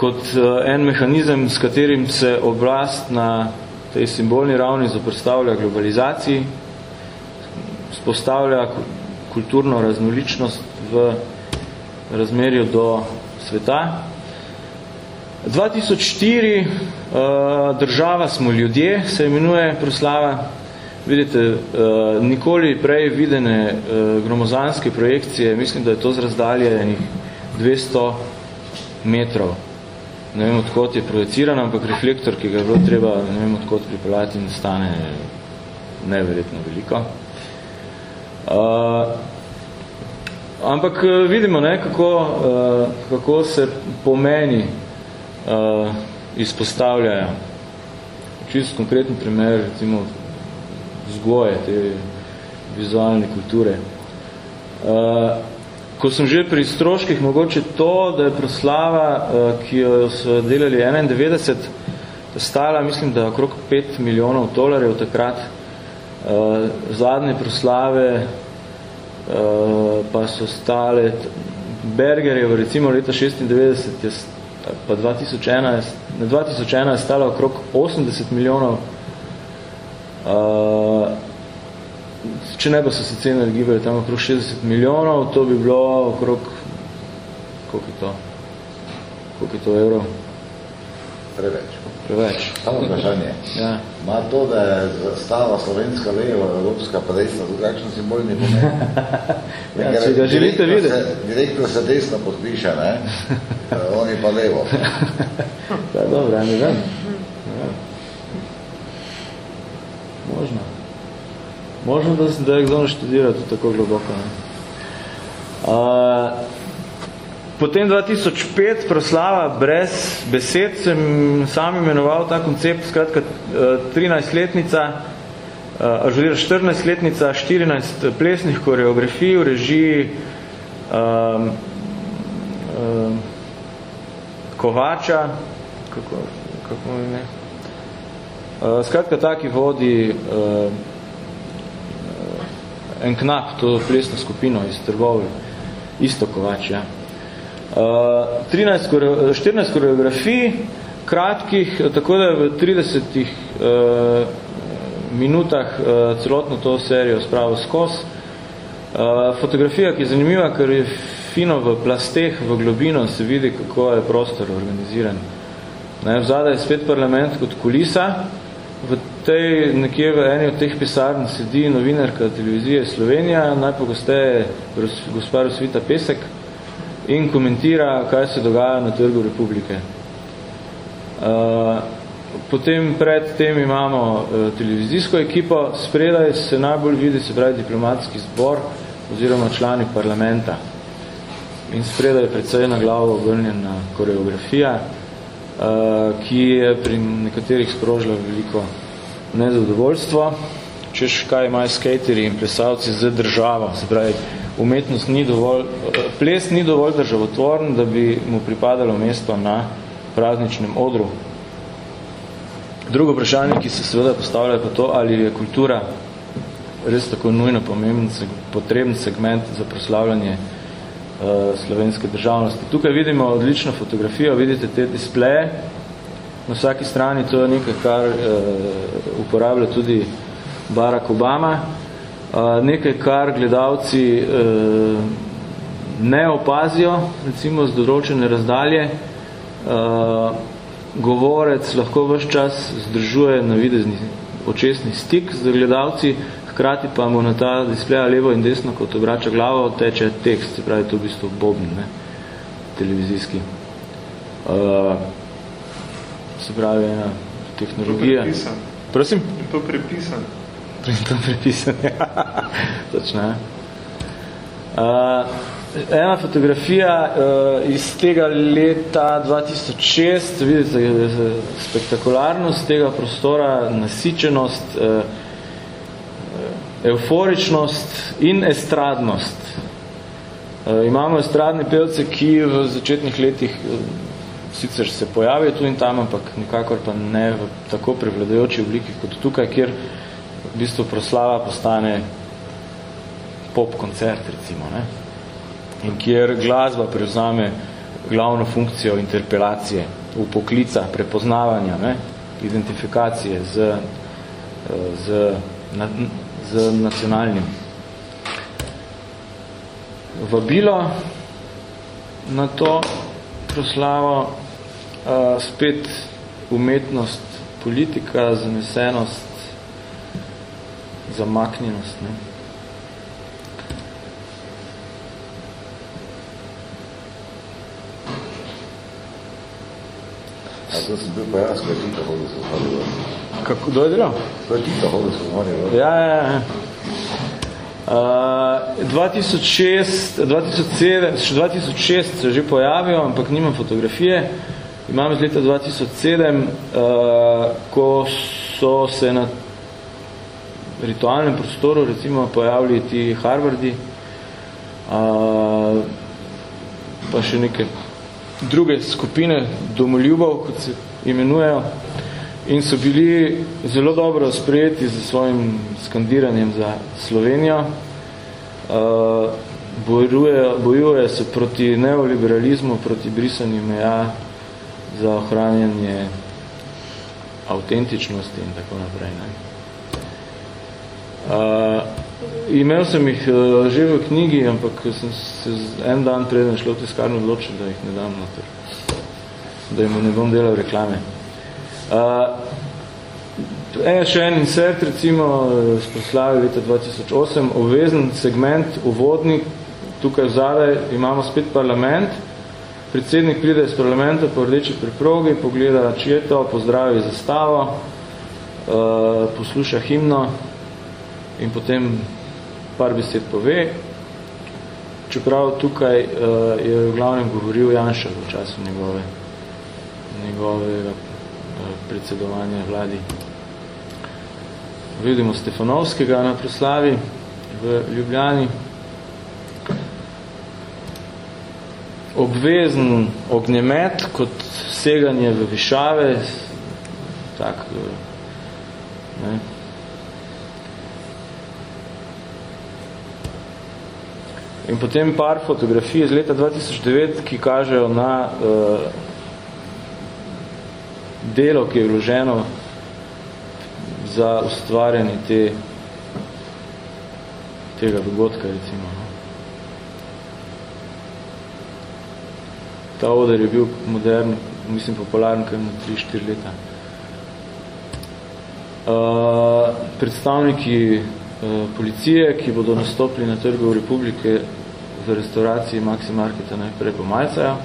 kot eh, en mehanizem, s katerim se oblast na tej simbolni ravni zaprstavlja globalizaciji, spostavlja kulturno raznoličnost v razmerju do sveta. 2004 uh, država smo ljudje, se imenuje proslava. Vidite, uh, nikoli prej videne gromozanske projekcije, mislim, da je to z razdalje enih 200 metrov. Ne vem, odkot je projeciran, ampak reflektor, ki ga je bilo treba, ne vem, odkot pripeljati in stane neverjetno veliko. Uh, ampak vidimo, ne, kako, uh, kako se pomeni uh, izpostavljajo. Čisto konkretni primer, recimo, vzgoje te vizualne kulture. Uh, ko sem že pri stroških, mogoče to, da je proslava, uh, ki jo so delali 91, stala, mislim, da okrog 5 milijonov dolarjev takrat. Uh, zadnje proslave uh, pa so stale Bergerjev, recimo leta 96 je pa 2011, na 2001 je stalo okrog 80 milijonov. Če ne bo so se cene gibali tam okrog 60 milijonov, to bi bilo okrog, koliko je to? Koliko je to evrov? Preveč. Preveč. Samo vprašanje. Ja. Ma to, da je stava slovenska leva, evropska pa desna, to kakšen simbolni pomen? ja, če ga želite videti. Direktno se desno podpiše, ne? Oni pa levo. da, dobro, ja ne vem. Ja. Možno. Možno, da, da je kdo študira tudi tako globoko. Ne? Uh, Potem 2005 proslava brez besed sem sam imenoval ta koncept, skratka 13-letnica, ažurira 14-letnica, 14 plesnih koreografij v režiji um, um, Kovača, kako, kako ime? Uh, skratka, taki vodi uh, en knap, to plesno skupino iz Trbovi, isto Kovač, ja. 13, 14 koreografij, kratkih, tako da v 30 uh, eh, minutah uh, celotno to serijo spravo skos. Uh, fotografija, ki je zanimiva, ker je fino v plasteh, v globino se vidi, kako je prostor organiziran. Ne, vzada je spet parlament kot kulisa, v tej, nekje v eni od teh pisarn sedi novinarka televizije Slovenija, najpogosteje gospod Svita Pesek, in komentira, kaj se dogaja na trgu republike. Uh, potem pred tem imamo uh, televizijsko ekipo, spredaj se najbolj vidi, se pravi diplomatski zbor oziroma člani parlamenta. In spredaj je predvsej na glavo obrnjena koreografija, uh, ki je pri nekaterih sprožila veliko nezadovoljstvo, češ kaj imajo skateri in plesalci z državo, se pravi, umetnost ni dovolj, ples ni dovolj državotvoren, da bi mu pripadalo mesto na prazničnem odru. Drugo vprašanje, ki se seveda postavlja, pa to, ali je kultura res tako nujno pomemben, potreben segment za proslavljanje uh, slovenske državnosti. Tukaj vidimo odlično fotografijo, vidite te displeje, na vsaki strani to je nekaj, kar uh, uporablja tudi Barack Obama, nekaj, kar gledalci ne opazijo, recimo z določene razdalje. Govorec lahko vse čas zdržuje na videzni očesni stik z gledalci, hkrati pa mu na ta displeja levo in desno, kot obrača glavo, teče tekst, se pravi, to v bistvu bobn, ne, televizijski. Se pravi, ena tehnologija. To prepisan. Prosim? To prepisan. To prepisan, ja. Točno, ja. Uh, ena fotografija uh, iz tega leta 2006, vidite spektakularnost tega prostora, nasičenost, uh, euforičnost in estradnost. Uh, imamo estradne pevce, ki v začetnih letih sicer se pojavijo tu in tam, ampak nikakor pa ne v tako prevladajoči obliki kot tukaj, kjer v bistvu proslava postane pop koncert, recimo, ne? in kjer glasba prevzame glavno funkcijo interpelacije, upoklica, prepoznavanja, ne? identifikacije z, z, na, z nacionalnim. Vabilo na to proslavo uh, spet umetnost, politika, zanesenost, zamaknjenost. Ne? A to sem bil pa jaz, ko je Tito hodil so zmoril. Kako, kdo je delal? To je Tito hodil so zmoril. Ja, ja, ja. Uh, 2006, 2007, še 2006 se že pojavil, ampak nimam fotografije. Imam iz leta 2007, uh, ko so se na ritualnem prostoru recimo pojavili ti Harvardi, uh, pa še neke druge skupine domoljubov, kot se imenujejo, in so bili zelo dobro sprejeti za svojim skandiranjem za Slovenijo. Uh, bojujejo, bojujejo se proti neoliberalizmu, proti brisanju meja za ohranjanje avtentičnosti in tako naprej. Ne. Uh, imel sem jih uh, že v knjigi, ampak sem se en dan preden šlo v tiskarno odločil, da jih ne dam noter, da jim ne bom delal reklame. Uh, en, še en insert, recimo, z proslave leta 2008, obvezen segment, uvodnik, tukaj vzadaj imamo spet parlament, predsednik pride iz parlamenta po rdeči preprogi, pogleda četo, pozdravi zastavo, uh, posluša himno in potem par besed pove, čeprav tukaj uh, je v glavnem govoril Janša v času njegove, njegovega predsedovanja vladi. Vidimo Stefanovskega na proslavi v Ljubljani. Obvezen ognjemet kot seganje v višave, tak, ne. In potem par fotografij iz leta 2009, ki kažejo na uh, delo, ki je vloženo za ustvarjanje te, tega dogodka, recimo. No. Ta oder je bil modern, mislim, popularen, kaj na 3-4 leta. Uh, predstavniki uh, policije, ki bodo nastopili na trgu Republike v restauraciji Maxi Marketa najprej po Malcaja,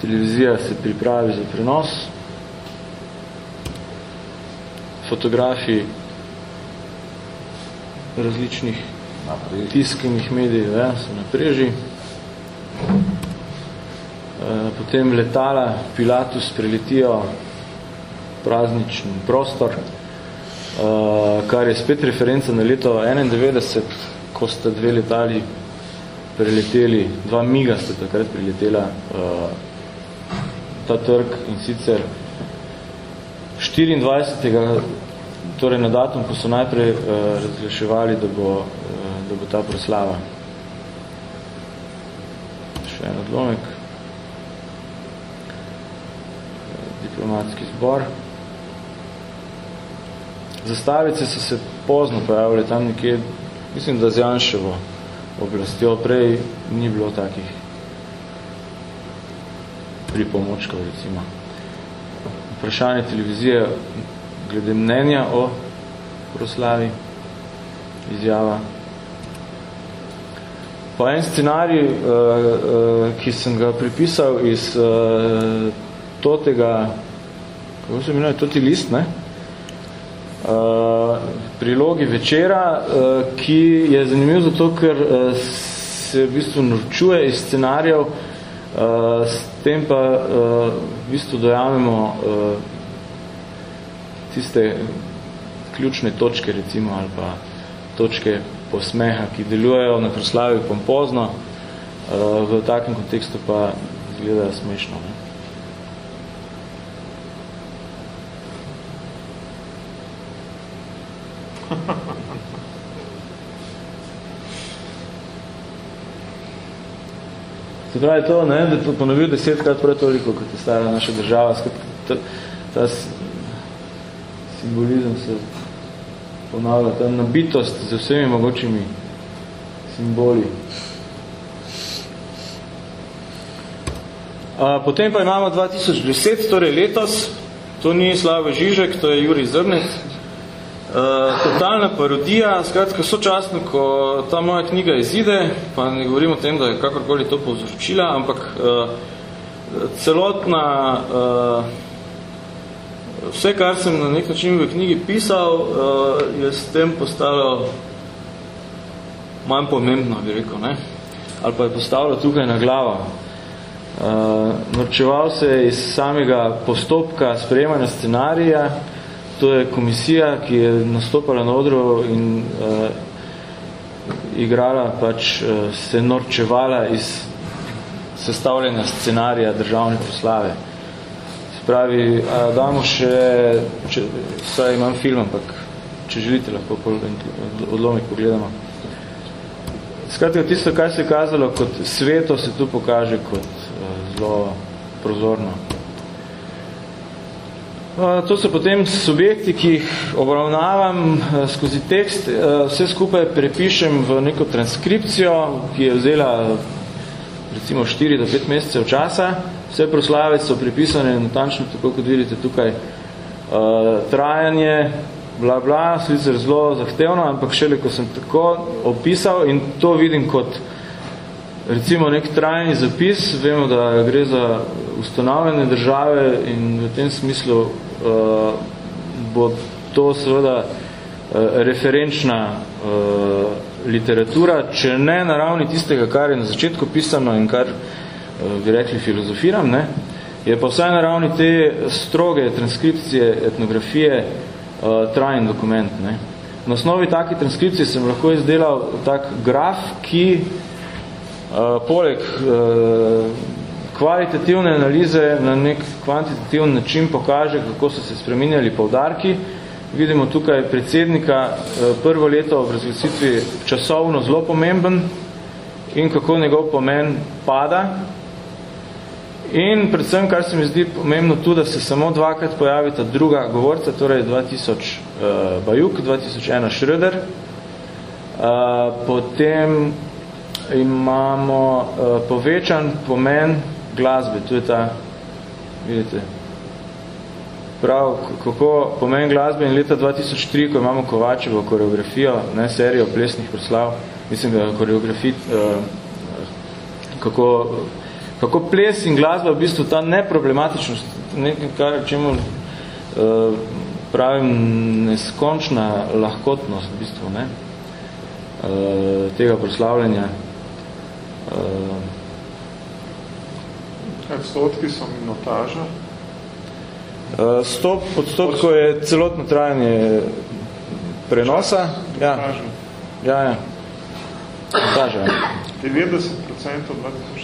televizija se pripravi za prenos, fotografi različnih tiskanih medijev ja, so na preži, potem letala Pilatus preletijo praznični prostor, kar je spet referenca na leto 91, ko sta dve letali preleteli, dva miga sta takrat preletela ta trg in sicer 24. torej na datum, ko so najprej razglaševali, da bo, da bo ta proslava. Še en odlomek. Diplomatski zbor. Zastavice so se pozno pojavili tam nekje, mislim, da z Janševo oblastjo. Prej ni bilo takih pripomočkov, recimo. Vprašanje televizije glede mnenja o proslavi, izjava. Pa en scenarij, uh, uh, ki sem ga pripisal iz uh, totega, kako se imenuje, toti list, ne? Uh, prilogi večera, uh, ki je zanimiv zato, ker uh, se v bistvu norčuje iz scenarijev, uh, s tem pa uh, v bistvu dojamemo uh, tiste ključne točke, recimo, ali pa točke posmeha, ki delujejo na proslavi pompozno, uh, v takem kontekstu pa izgleda smešno. Ne? Se pravi to, ne, da to ponovil desetkrat prav toliko, kot je stara naša država. Ta, ta simbolizem se ponavlja, ta nabitost z vsemi mogočimi simboli. A, potem pa imamo 2010, torej letos, to ni Slavo Žižek, to je Juri Zrnec, Uh, totalna parodija, skratka sočasno, ko ta moja knjiga izide, pa ne govorim o tem, da je kakorkoli to povzročila, ampak uh, celotna, uh, vse, kar sem na nek način v knjigi pisal, uh, je s tem postalo manj pomembno, bi rekel, ne? ali pa je postavilo tukaj na glavo. Uh, norčeval se je iz samega postopka sprejemanja scenarija, to je komisija, ki je nastopala na odru in uh, igrala, pač se norčevala iz sestavljanja scenarija državne proslave. Pravi, a damo še, če, saj imam film, ampak če želite, lahko odlomik pogledamo. Skratka, tisto, kaj se je kazalo kot sveto, se tu pokaže kot uh, zelo prozorno. To so potem subjekti, ki jih obravnavam skozi tekst, vse skupaj prepišem v neko transkripcijo, ki je vzela recimo 4 do 5 mesecev časa. Vse proslave so pripisane natančno, tako kot vidite tukaj, trajanje, bla bla, sicer zelo zahtevno, ampak šele, ko sem tako opisal in to vidim kot recimo nek trajni zapis, vemo, da gre za ustanavljene države in v tem smislu uh, bo to seveda uh, referenčna uh, literatura, če ne na ravni tistega, kar je na začetku pisano in kar uh, bi rekli filozofiram, ne, je pa vsaj na ravni te stroge transkripcije, etnografije, uh, trajen dokument. Ne. Na osnovi take transkripcije sem lahko izdelal tak graf, ki uh, poleg uh, kvalitativne analize na nek kvantitativni način pokaže, kako so se spreminjali povdarki. Vidimo tukaj predsednika prvo leto v razglasitvi časovno zelo pomemben in kako njegov pomen pada. In predvsem, kar se mi zdi pomembno tu, da se samo dvakrat pojavita druga govorca, torej 2000 uh, Bajuk, 2001 Schröder, uh, potem imamo uh, povečan pomen glasbe, tu je ta, vidite, prav, kako pomen glasbe in leta 2003, ko imamo Kovačevo koreografijo, ne, serijo plesnih proslav, mislim, da koreografi, uh, kako, kako ples in glasba v bistvu ta neproblematičnost, nekaj, kar čemu uh, pravim neskončna lahkotnost v bistvu, ne, uh, tega proslavljanja, uh, odstotki so minotaža? Uh, stop odstotkov je celotno trajanje prenosa. Ja. Ja, ja. Montaža. 90% 2003.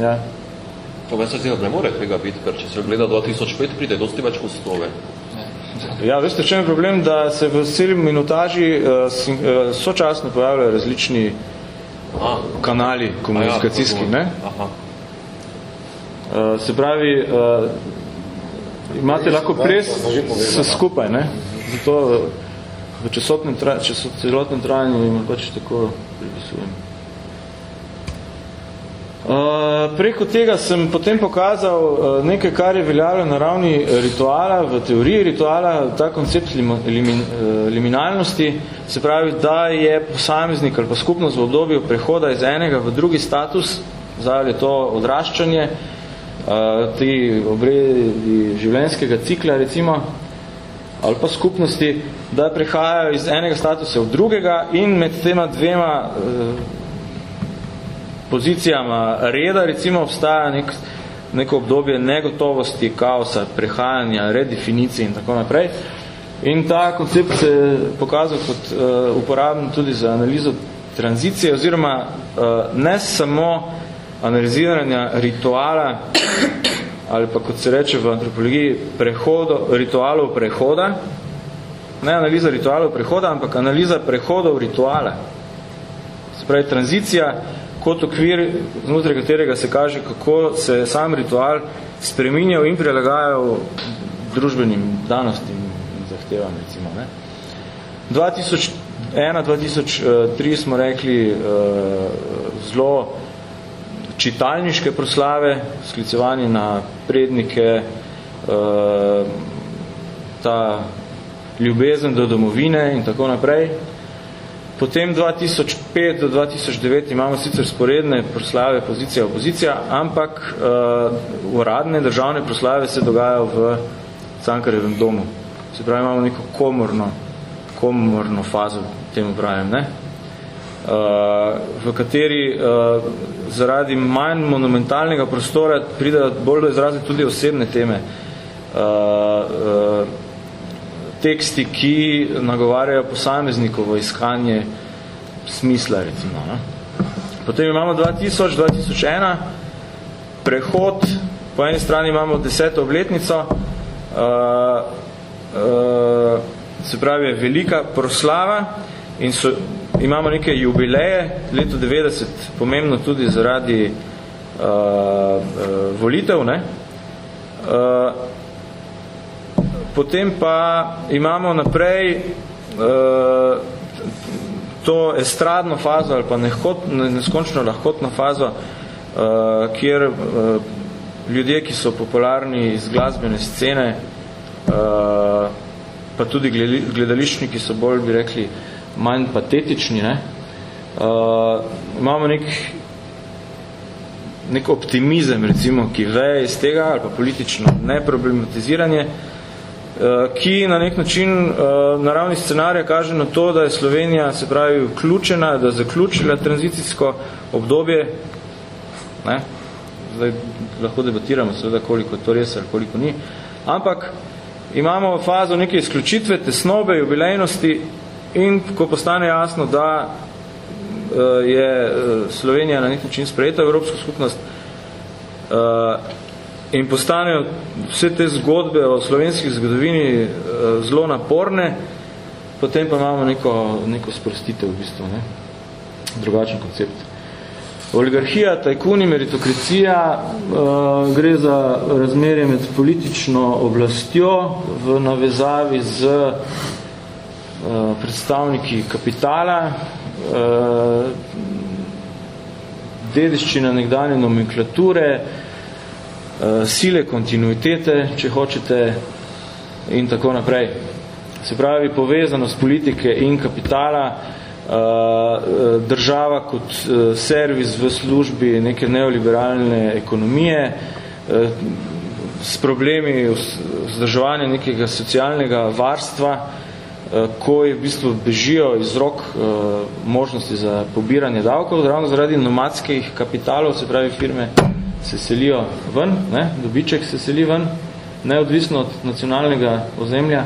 Ja. To me se zdi, ne more tega biti, ker če se gleda 2005, pride dosti več kostove. Ja, veste, čem je problem, da se v celi minutaži uh, sočasno pojavljajo različni Aha. kanali komunikacijski, ja, ne? Aha. Uh, se pravi, uh, imate lahko ples se skupaj, ne? Zato v časotnem, tra časot, celotnem trajanju pač tako pripisujem. Uh, preko tega sem potem pokazal uh, nekaj, kar je veljalo na ravni rituala, v teoriji rituala, ta koncept limin, uh, liminalnosti, se pravi, da je posameznik ali pa skupnost v obdobju prehoda iz enega v drugi status, zdaj je to odraščanje, ti obredi življenjskega cikla, recimo, ali pa skupnosti, da prehajajo iz enega statusa v drugega in med tema dvema pozicijama reda, recimo obstaja nek, neko obdobje negotovosti, kaosa, prehajanja, redefinicije in tako naprej. In ta koncept se pokazal kot uh, uporaben tudi za analizo tranzicije, oziroma uh, ne samo analiziranja rituala, ali pa kot se reče v antropologiji, prehodo, ritualov prehoda, ne analiza ritualov prehoda, ampak analiza prehodov rituala. Se pravi, tranzicija kot okvir, znotraj katerega se kaže, kako se sam ritual spreminjal in prilagajal družbenim danostim in zahtevam, recimo. Ne. 2001-2003 smo rekli uh, zelo čitalniške proslave, sklicevanje na prednike, uh, ta ljubezen do domovine in tako naprej. Potem 2005 do 2009 imamo sicer sporedne proslave pozicija opozicija, ampak uh, uradne državne proslave se dogajajo v Cankarevem domu. Se pravi, imamo neko komorno, komorno fazo, temu pravim, ne? Uh, v kateri uh, zaradi manj monumentalnega prostora pridejo bolj do izrazi tudi osebne teme. Uh, uh, teksti, ki nagovarjajo posameznikovo iskanje smisla, recimo. Ne? Potem imamo 2000, 2001, prehod, po eni strani imamo deseto obletnico, uh, uh, se pravi velika proslava in so, imamo neke jubileje, leto 90, pomembno tudi zaradi uh, uh, volitev, ne? Uh, potem pa imamo naprej uh, to estradno fazo ali pa nehot, neskončno lahkotno fazo, uh, kjer uh, ljudje, ki so popularni iz glasbene scene, uh, pa tudi gledališčniki so bolj, bi rekli, manj patetični, ne? Uh, imamo nek, nek optimizem, recimo, ki veje iz tega, ali pa politično neproblematiziranje, Eh, ki na nek način uh, na ravni scenarija kaže na to, da je Slovenija se pravi vključena, da je zaključila tranzicijsko obdobje. Ne? Zdaj lahko debatiramo seveda, koliko to res ali koliko ni. Ampak imamo fazo neke izključitve, tesnobe, jubilejnosti in ko postane jasno, da uh, je Slovenija na nek način sprejeta v Evropsko skupnost, in postanejo vse te zgodbe o slovenski zgodovini eh, zelo naporne, potem pa imamo neko, neko sprostitev v bistvu, ne? drugačen koncept. Oligarhija, tajkuni, meritokracija, uh, gre za razmerje med politično oblastjo v navezavi z uh, predstavniki kapitala, uh, dediščina nekdanje nomenklature, uh, sile kontinuitete, če hočete, in tako naprej. Se pravi, povezanost politike in kapitala, uh, država kot servis v službi neke neoliberalne ekonomije, s problemi vzdrževanja nekega socialnega varstva, ko je v bistvu bežijo iz rok možnosti za pobiranje davkov, ravno zaradi nomadskih kapitalov, se pravi firme, se selijo ven, ne? dobiček se seli ven, neodvisno od nacionalnega ozemlja.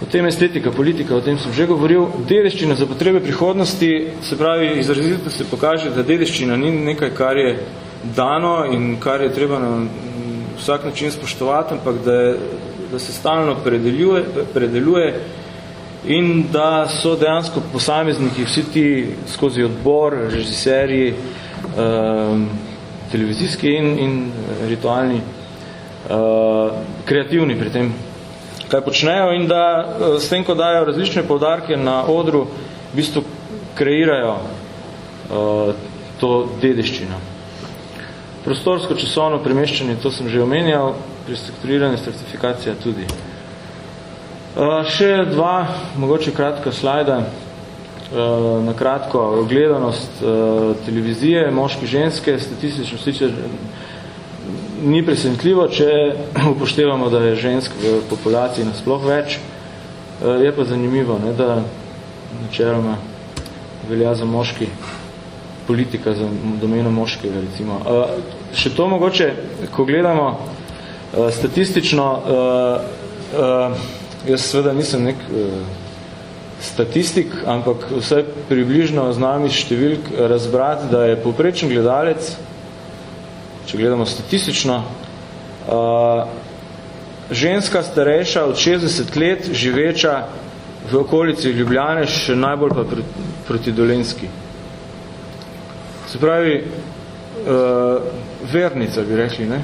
Potem estetika, politika, o tem sem že govoril. Dediščina za potrebe prihodnosti, se pravi, izrazito se pokaže, da dediščina ni nekaj, kar je dano in kar je treba na vsak način spoštovati, ampak da, je, da se stalno predeljuje, predeljuje in da so dejansko posamezniki, vsi ti skozi odbor, režiserji, um, televizijski in, in eh, ritualni, uh, kreativni pri tem, kaj počnejo in da uh, s tem, ko dajo različne povdarke na odru, v bistvu kreirajo uh, to dediščino. Prostorsko časovno premeščanje, to sem že omenjal, pri strukturiranju stratifikacija tudi. Uh, še dva, mogoče kratka slajda, na kratko gledanost uh, televizije, moški, ženske, statistično sicer ni presenetljivo, če upoštevamo, da je žensk v populaciji nasploh več, je pa zanimivo, ne, da načeloma velja za moški politika, za domeno moškega, recimo. Še to mogoče, ko gledamo statistično, jaz seveda nisem nek statistik, ampak vse približno znam iz številk razbrati, da je poprečen gledalec, če gledamo statistično, uh, ženska starejša od 60 let živeča v okolici Ljubljane, še najbolj pa proti Dolenski. Se pravi, uh, vernica bi rekli, ne?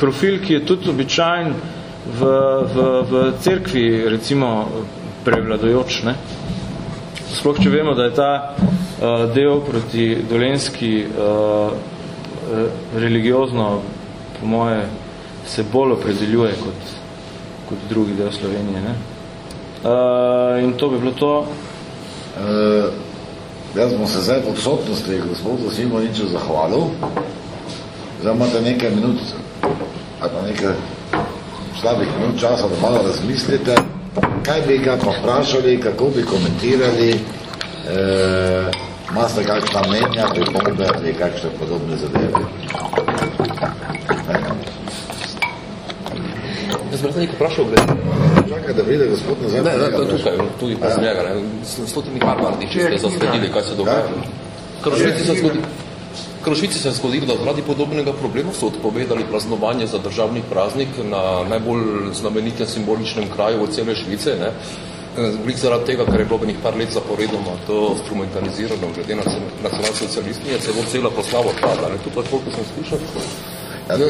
Profil, ki je tudi običajen v, v, v cerkvi, recimo, prevladojoč, ne? Sploh, če vemo, da je ta uh, del proti Dolenski uh, religiozno, po moje, se bolj opredeljuje kot, kot drugi del Slovenije, ne? Uh, in to bi bilo to. Uh, jaz bom se zdaj v odsotnosti gospodu Simoniču zahvalil. Zdaj imate nekaj minut, ali pa nekaj slabih minut časa, da malo razmislite, kaj bi ga pa vprašali, kako bi komentirali, uh, imate kakšna mnenja, pripombe ali kakšne podobne zadeve. Jaz bi nekaj vprašal, glede. Čakaj, da pride gospod nazaj. Ne, ne, to je tukaj, tudi pa z njega, ne. S totimi Harvardi, če ste zasledili, kaj se dogaja. Ker v Švici se zgodi, Ker v Švici se je zgodilo, da zaradi podobnega problema so odpovedali praznovanje za državni praznik na najbolj znamenitem simboličnem kraju v cele Švice. Ne? Vlik zaradi tega, ker je bilo njih par let zaporedoma to instrumentalizirano glede na nacionalsocializmi, je celo cela proslava odpadla. Tu pa koliko sem slišal,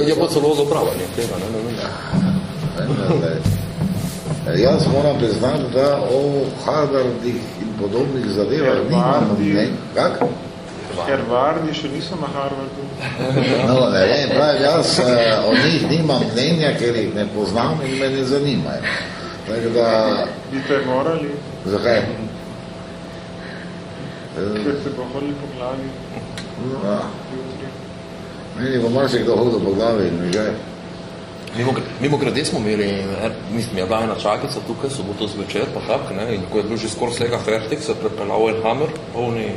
je pa celo odobravanje tega. Ne, ne, ne. Jaz moram priznati, da o Harvardih in podobnih zadevah nimam mnenj. Kak? Ker Vardi še niso na Harvardu. No, ne, ne, pravim, jaz uh, o njih nimam mnenja, ker jih ne poznam in me ne zanimajo. Tako da... Bi te morali? Zakaj? Ker se bo hodili po glavi. No, meni bo marsikaj kdo hodil po glavi in mi že. Mimo, mimo grede smo imeli, mislim, je bila ena čakica tukaj, soboto zvečer, pa tak, ne, in ko je bil že skoro slega fertik, se je prepeljal en hammer, polni,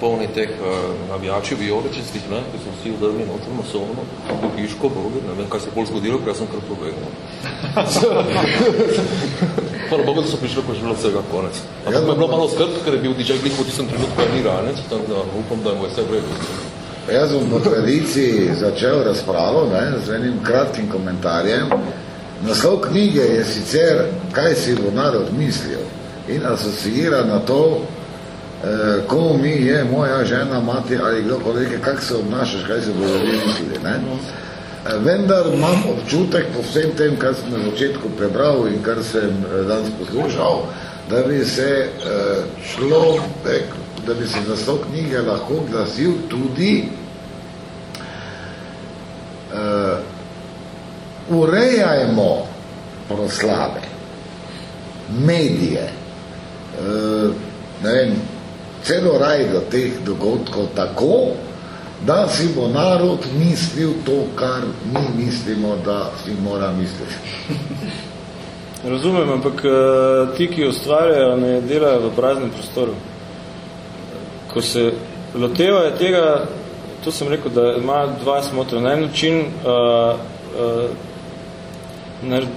polni teh uh, navijači vijoličistih, ne, ki so vsi udrli noter masovno, v hiško, bogi, ne vem, kaj se bolj zgodilo, ker jaz sem kar pobegnil. Hvala Bogu, da so prišli, ko je bilo vsega konec. Ampak ja, je bilo malo skrb, ker je bil DJ Glik v tistem trenutku ni ranec, tako da upam, da mu je vse vredo. Jaz bom po tradiciji začel razpravo ne, z enim kratkim komentarjem. Naslov knjige je sicer, kaj si bo narod mislil in asociira na to, eh, ko mi je moja žena, mati ali kdo kolege, kak se obnašaš, kaj se bo ljudje mislili. Ne? Eh, vendar imam občutek po vsem tem, kar sem na začetku prebral in kar sem danes poslušal, da bi se človek, da bi se naslov knjige lahko glasil tudi uh, urejajmo proslave, medije, uh, ne vem, celo raj do teh dogodkov tako, da si bo narod mislil to, kar mi mislimo, da si mora misliti. Razumem, ampak ti, ki ustvarjajo, ne delajo v praznem prostoru. Ko se lotevajo tega, to sem rekel, da ima dva smotra. Na en način uh, uh,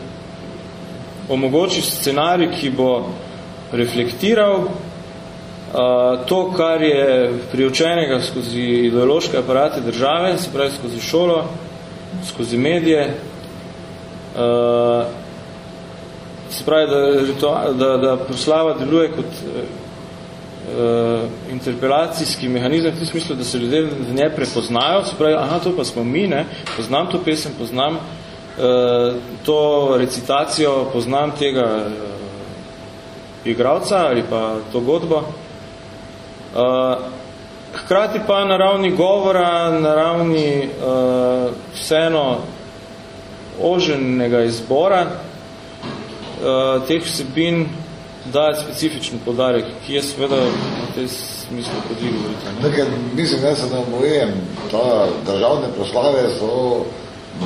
omogoči scenarij, ki bo reflektiral to, kar je priučenega skozi ideološke aparate države, se pravi skozi šolo, skozi medije, uh, se pravi, da, da, da proslava deluje kot uh, interpelacijski mehanizem v tem smislu, da se ljudje v njej prepoznajo, se pravi, aha, to pa smo mi, ne, poznam to pesem, poznam uh, to recitacijo, poznam tega uh, igralca ali pa to godbo. Uh, hkrati pa na ravni govora, na ravni uh, vseeno oženega izbora uh, teh vsebin daje specifičen podarek, ki je seveda v tej smislu podljiv govoriti. Mislim, da se ne obojem, ta državne proslave so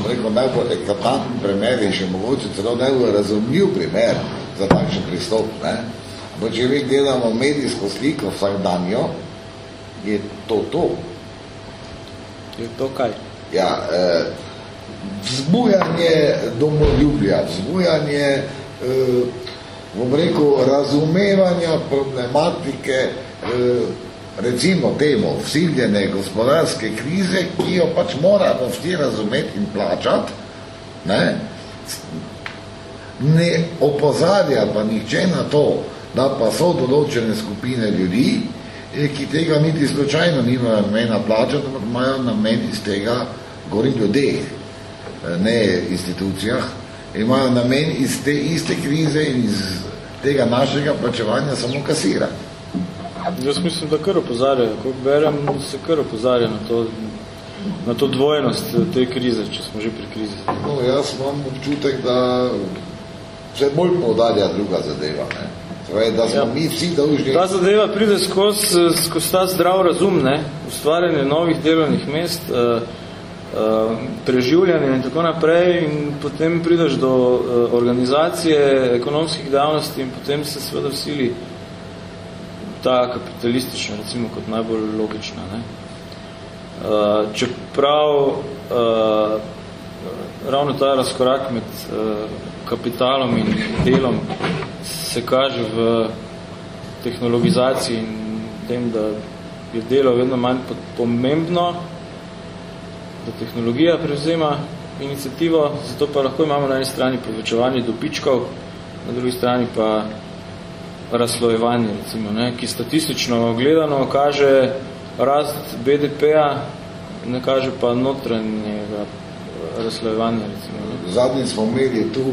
rekel, najbolj eklatantni primer in še mogoče celo najbolj razumljiv primer za takšen pristop. Ne? Ampak če mi gledamo medijsko sliko vsak danjo, je to to. Je to kaj? Ja, eh, vzbujanje domoljublja, vzbujanje eh, bom rekel, razumevanja problematike eh, recimo temu, vsiljene gospodarske krize, ki jo pač moramo vsi razumeti in plačati, ne, ne opozarja pa nihče na to, da pa so določene skupine ljudi, eh, ki tega niti slučajno nimajo namena plačati, ampak imajo namen iz tega, govorim ljudeh, eh, ne institucijah, imajo namen iz te iste krize in iz tega našega plačevanja samo kasirati. Jaz mislim, da kar opozarjajo. Ko berem, se kar opozarja na to, na to dvojnost te krize, če smo že pri krizi. No, jaz imam občutek, da se bolj povdarja druga zadeva. Ne? Torej, da smo ja. mi vsi dolžni... Ta zadeva pride skozi skozi ta zdrav razum, ne? ustvarjanje novih delovnih mest, uh, uh, preživljanje in tako naprej in potem prideš do uh, organizacije ekonomskih dejavnosti in potem se seveda vsili ta kapitalistična, recimo, kot najbolj logična. Ne? Uh, čeprav uh, ravno ta razkorak med uh, kapitalom in delom se kaže v tehnologizaciji in tem, da je delo vedno manj pomembno, da tehnologija prevzema inicijativo, zato pa lahko imamo na eni strani povečevanje dobičkov, na drugi strani pa razslojevanje, recimo, ne, ki statistično gledano kaže rast BDP-a, ne kaže pa notranjega ne. Zadnji smo imeli tu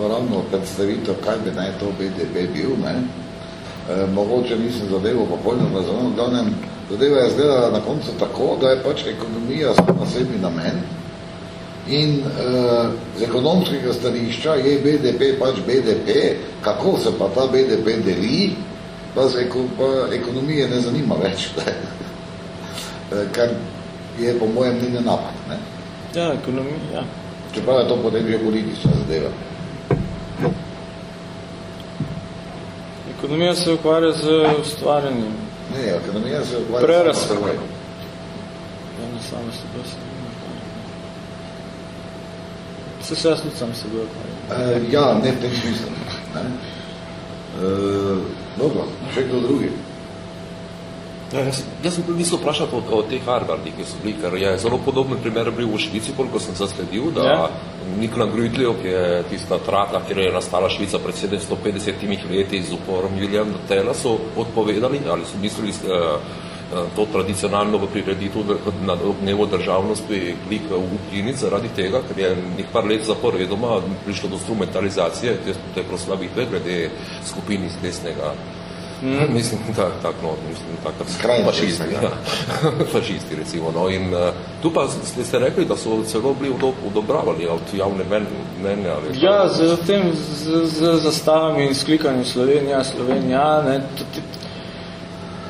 ravno predstavitev, kaj bi naj to BDP bil. Ne. E, mogoče nisem zadevo popolno razumel, da zadeva je zgledala na koncu tako, da je pač ekonomija sama sebi namen, in uh, z ekonomskega stališča je BDP pač BDP, kako se pa ta BDP deli, pa, eko, pa ekonomije ne zanima več, eh, kar je po mojem mnenju napad. Ne? Ja, ekonomija, ja. Čeprav je to potem že politična zadeva. Ekonomija se ukvarja z ustvarjanjem. Ne, ekonomija se ukvarja Preraz. s seboj. Ja, na samo seboj. Se se jaz tudi sam se bojo uh, Ja, ne v tem smislu. Ne? Uh, dobro, še kdo drugi? Ja, jaz, jaz sem mislil vprašati o, o teh Harvardi, ki so bili, ker je zelo podoben primer bil v Švici, koliko sem zasledil, da ja. Nikola Grütljev, ki je tista trata, kjer je nastala Švica pred 750 leti z uporom William Tella, so odpovedali ali so mislili uh, Eh, to tradicionalno v prireditvu na dnevo državnosti klik v Uklinic zaradi tega, ker je nek par let zaporedoma prišlo do instrumentalizacije te, te proslavitve glede skupini iz desnega Mm. mislim, tak, tak, no, mislim, tak, Skrajno fašisti, ja. fašisti, recimo, no, in uh, tu pa ste, ste rekli, da so celo bili odobravali od javne mnenja, ali Ja, z tem, z, z zastavami in sklikanjem Slovenija, Slovenija, ne,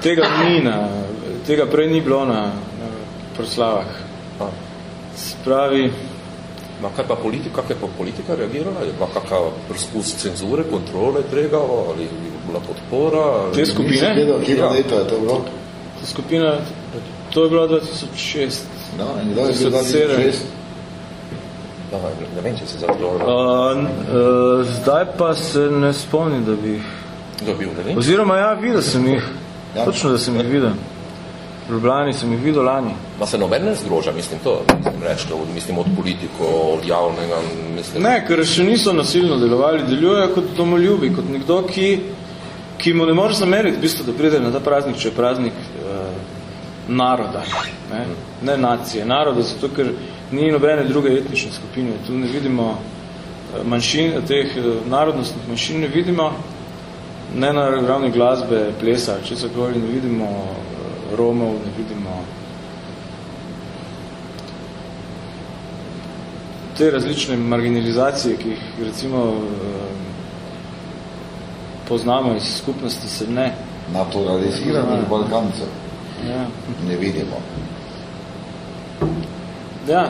tega ni na, tega prej ni bilo na, na proslavah. Spravi... Ma kaj pa politika, kaj pa politika reagirala? Je bila kakav preskus cenzure, kontrole trega, ali je bila podpora? Ali... Te skupine? Gledal, ja. leta je to bilo? Te skupine, to je bilo 2006. No, in kdo je bilo 2006? Da, ne vem, če se zavdolo. Uh, uh, zdaj pa se ne spomnim, da bi... Dobil, ne vem? Oziroma, ja, videl sem jih. Ja. Točno, da sem jih videl. V Ljubljani sem jih videl lani. Ma se noben ne zgroža, mislim to, mislim reči, od, mislim od politiko, od javnega, mislim. Ne, ker še niso nasilno delovali, delujejo kot domoljubi, kot nekdo, ki, ki mu ne more zameriti, v bistvu, da pride na ta praznik, če je praznik eh, naroda, ne? ne nacije, naroda, zato ker ni nobene druge etnične skupine. Tu ne vidimo eh, manjšin, teh eh, narodnostnih manjšin ne vidimo, ne na ravni glasbe, plesa, če se ne vidimo Romov, ne vidimo te različne marginalizacije, ki jih recimo poznamo iz skupnosti, se ne. Naturaliziranih Balkancev. Ja. Ne vidimo. Ja.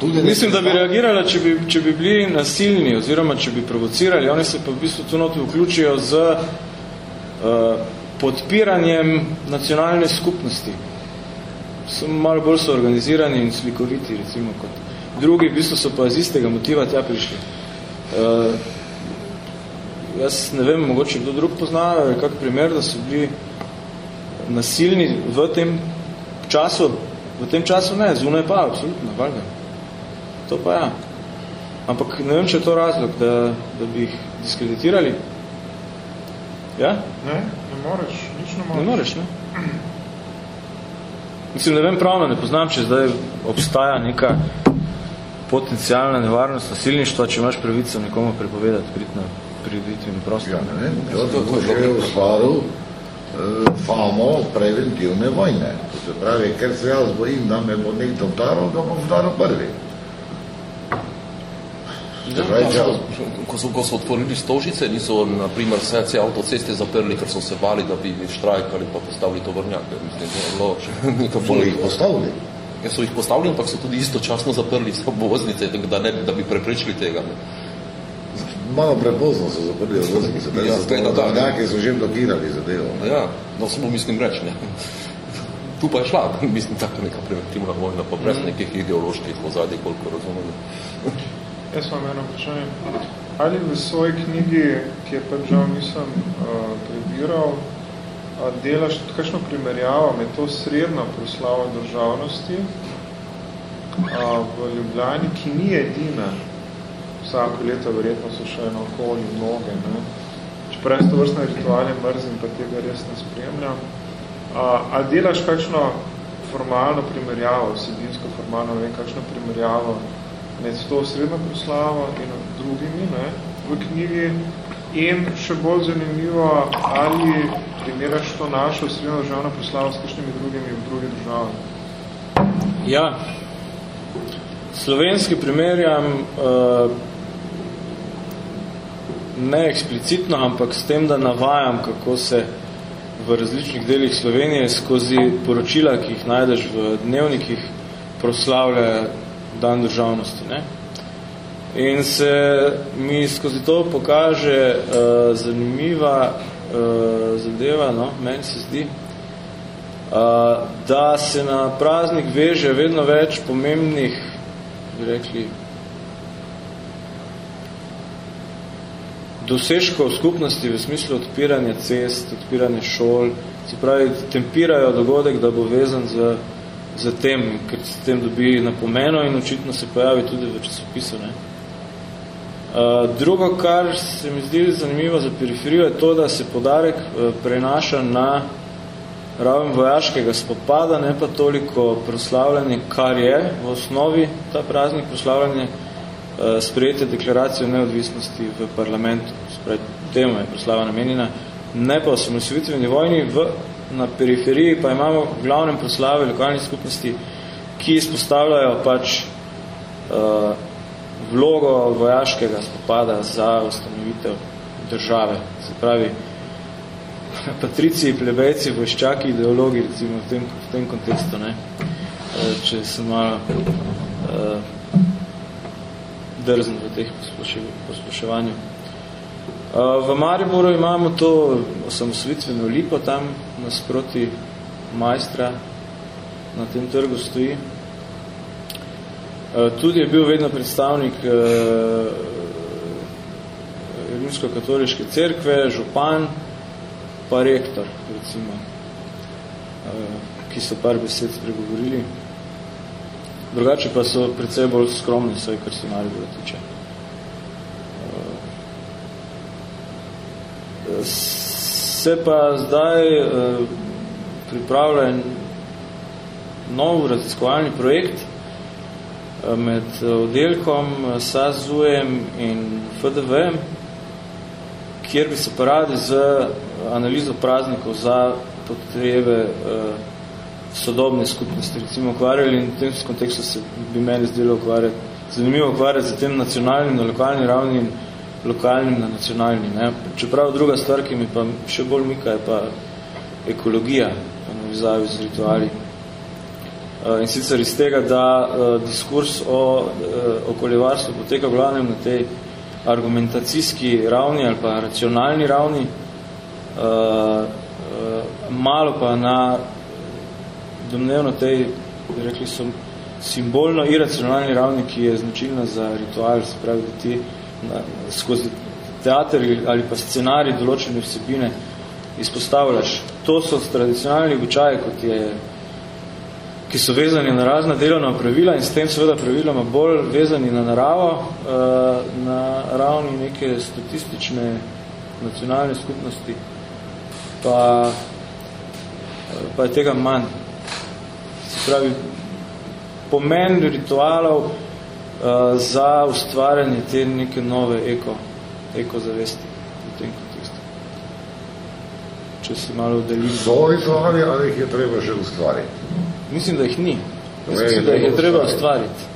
Tudi Mislim, da bi reagirala, če bi, če bi bili nasilni oziroma če bi provocirali, oni se pa v bistvu tu noti vključijo z uh, podpiranjem nacionalne skupnosti. So malo bolj so organizirani in slikoviti, recimo, kot drugi, v bistvu so pa iz istega motiva tja prišli. Uh, jaz ne vem, mogoče kdo drug pozna, kak primer, da so bili nasilni v tem času, v tem času ne, zunaj pa, absolutno, valjda. To pa ja. Ampak ne vem, če je to razlog, da, da bi jih diskreditirali. Ja? Ne moreš, nič ne moreš. Ne moreš, ne? Mislim, ne vem pravno, ne poznam, če zdaj obstaja neka potencijalna nevarnost nasilništva, če imaš pravico nekomu prepovedati priti na priditvim prostor. Ja, ne vem, to, to, to že je ustvaril uh, famo preventivne vojne. To se pravi, ker se jaz bojim, da me bo nekdo vdaril, da bom vdaril prvi. Se pravi, če jaz- Ko so, ko so otvorili stožice, niso na primer vse vse avtoceste zaprli, ker so se bali, da bi štrajkali pa postavili tovornjake. Mislim, da je bilo nekaj so jih postavili. Ja, so jih postavili, ampak so tudi istočasno zaprli vse obvoznice, tako da, ne, da bi preprečili tega. Ne. Malo prepozno so zaprli odvozniki, se Ja, zgleda, da. Tovornjaki so že blokirali zadevo. ne. Ja, no samo mislim reči, ne. Tu pa je šla, mislim, tako neka preventivna vojna, pa brez nekih ideoloških ozadij, koliko razumem. Jaz imam eno vprašanje. Ali v svoji knjigi, ki je pač žal nisem uh, prebiral, uh, delaš tudi kakšno primerjavo med to srednjo proslavo državnosti uh, v Ljubljani, ki ni edina. Vsako leto verjetno so še eno okoli mnoge. Ne? Čeprav jaz to vrstne rituale mrzim, pa tega res ne spremljam. Uh, a delaš kakšno formalno primerjavo, vsebinsko formalno, ne vem, kakšno primerjavo med to srednjo proslavo in drugimi ne, v knjigi. In še bolj zanimivo, ali primeraš to našo srednjo državno proslavo s kakšnimi drugimi v drugih državah. Ja. Slovenski primerjam uh, ne eksplicitno, ampak s tem, da navajam, kako se v različnih delih Slovenije skozi poročila, ki jih najdeš v dnevnikih, proslavlja dan državnosti. Ne? In se mi skozi to pokaže uh, zanimiva uh, zadeva, no, meni se zdi, uh, da se na praznik veže vedno več pomembnih, bi rekli, dosežkov skupnosti v smislu odpiranja cest, odpiranja šol, se pravi, tempirajo dogodek, da bo vezan z, z tem, ker s tem dobi na pomenu in očitno se pojavi tudi v časopisu. Ne? Uh, drugo, kar se mi zdi zanimivo za periferijo, je to, da se podarek uh, prenaša na raven vojaškega spopada, ne pa toliko proslavljanje, kar je v osnovi ta praznik proslavljanje uh, sprejete deklaracije o neodvisnosti v parlamentu. Spravi, temu je proslava namenjena. Ne pa osamosvojitveni vojni, v, na periferiji pa imamo v glavnem proslave lokalnih skupnosti, ki izpostavljajo pač uh, vlogo vojaškega spopada za ustanovitev države. Se pravi, patriciji, plebejci, vojščaki, ideologi, recimo v tem, v tem kontekstu, ne? E, če sem malo uh, drzen v teh posploševanju. Uh, v Mariboru imamo to osamosvitveno lipo, tam nasproti majstra na tem trgu stoji. Uh, tudi je bil vedno predstavnik uh, rimsko-katoliške cerkve, župan, pa rektor, recimo, uh, ki so par besed spregovorili. Drugače pa so precej bolj skromni, svoj, kar se Maribora tiče. Uh, se pa zdaj uh, pripravlja en nov raziskovalni projekt uh, med oddelkom SAZUEM in FDV, kjer bi se pa radi z analizo praznikov za potrebe uh, sodobne skupnosti recimo ukvarjali in v tem kontekstu se bi meni zdelo ukvarjati, zanimivo ukvarjati za tem nacionalnim na lokalni ravni in lokalnim na nacionalni. Ne? Čeprav druga stvar, ki mi pa še bolj mika, je pa ekologija na vizavi z rituali. Uh, in sicer iz tega, da uh, diskurs o uh, okoljevarstvu poteka glavnem na tej argumentacijski ravni ali pa racionalni ravni, uh, uh, malo pa na domnevno tej, rekli so, simbolno iracionalni ravni, ki je značilna za ritual, se pravi, da ti na, skozi teater ali pa scenarij določene vsebine izpostavljaš. To so tradicionalni običaji, kot je ki so vezani na razna delovna pravila in s tem seveda praviloma bolj vezani na naravo, eh, na ravni neke statistične nacionalne skupnosti, pa, pa je tega manj pravi, pomen ritualov uh, za ustvarjanje te neke nove eko, eko zavesti v tem kontekstu. Če si malo delim. So rituali ali jih je treba že ustvariti? Mislim, da jih ni. Mislim, da jih je treba ustvariti.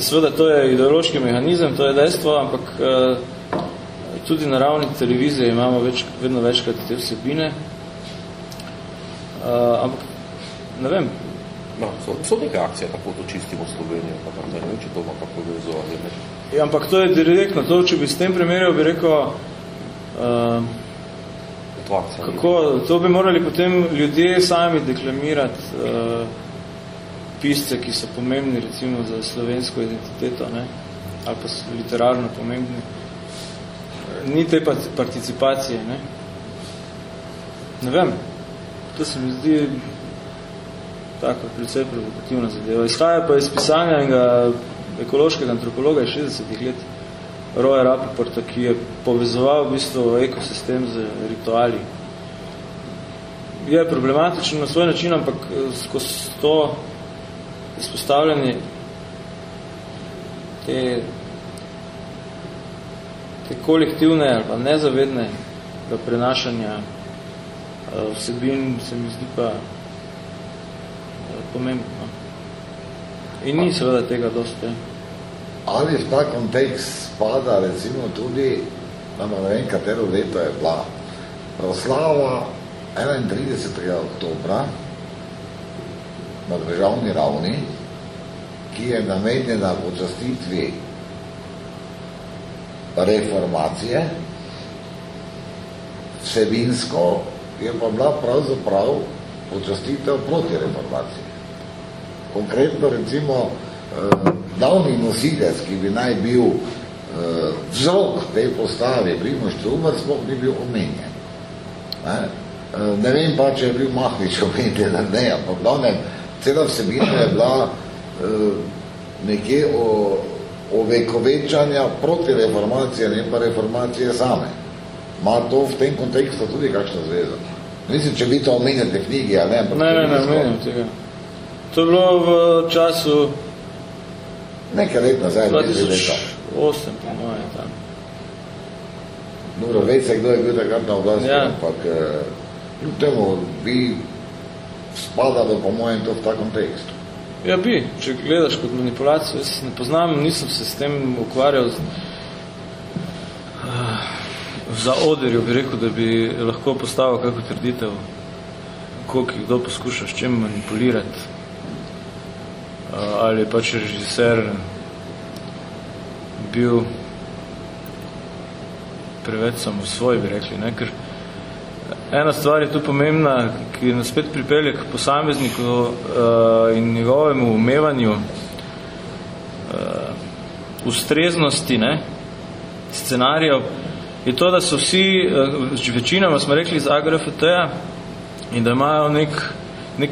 Seveda, to je ideološki mehanizem, to je dejstvo, ampak uh, tudi na ravni televizije imamo več, vedno večkrat te vsebine. Uh, ampak ne vem. No, so, so neke akcije, tako to čistimo Slovenijo, pa ne vem, če to ima kako vezo ali ne. Ja, ampak to je direktno, to, če bi s tem primerjal, bi rekel, uh, kako, to bi morali potem ljudje sami deklamirati uh, pisce, ki so pomembni recimo za slovensko identiteto, ne? ali pa so literarno pomembni. Ni te participacije, ne? Ne vem, to se mi zdi tako precej provokativna zadeva. Izhaja pa iz pisanja enega ekološkega antropologa iz 60 let, Roya Rappaporta, ki je povezoval v bistvu ekosistem z rituali. Je problematičen na svoj način, ampak eh, skozi to izpostavljanje te, te kolektivne ali pa nezavedne prenašanja eh, vsebin se mi zdi pa pomembno. In ni seveda tega dosti. Ali v ta kontekst spada recimo tudi, da ne vem, katero leto je bila, proslava 31. oktobra na državni ravni, ki je namenjena počastitvi reformacije, vsebinsko je pa bila pravzaprav počastitev proti reformaciji konkretno recimo eh, davni nosilec, ki bi naj bil eh, vzrok tej postave, Primoš Trubar, sploh ni bil omenjen. Ne? Eh, ne vem pa, če je bil Mahnič omenjen, ne, ampak glavnem, cela vsebina je bila eh, nekje o, o vekovečanja proti reformacije, ne pa reformacije same. Ma to v tem kontekstu tudi kakšno zvezo. Mislim, če vi to omenjate knjigi, ali ne? Ne, ne, ne, omenjam tega. To je bilo v času nekaj let nazaj, 2008, po moje tam. Dobro, več se kdo je bil takrat na oblasti, ja. ampak eh, kljub temu bi spadalo po mojem to v ta kontekst. Ja bi, če gledaš kot manipulacijo, jaz ne poznam, nisem se s tem ukvarjal z, uh, za oderju, bi rekel, da bi lahko postavil kako trditev, koliko kdo poskuša s čem manipulirati ali je pač režiser bil preveč samo svoj, bi rekli. Ne? Ker ena stvar je tu pomembna, ki nas spet pripelje k posamezniku uh, in njegovemu umevanju uh, ustreznosti ne? scenarijev, je to, da so vsi, uh, večinoma smo rekli iz AGRFT-ja in da imajo nek, nek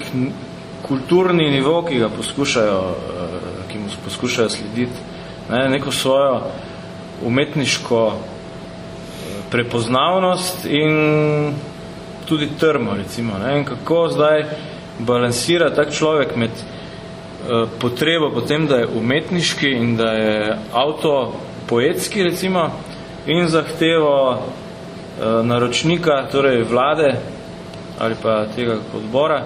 kulturni nivo, ki ga poskušajo, eh, ki mu poskušajo slediti, ne, neko svojo umetniško eh, prepoznavnost in tudi trmo, recimo. Ne, in kako zdaj balansira tak človek med eh, potrebo potem, da je umetniški in da je avto poetski, recimo, in zahtevo naročnika, torej vlade, ali pa tega odbora,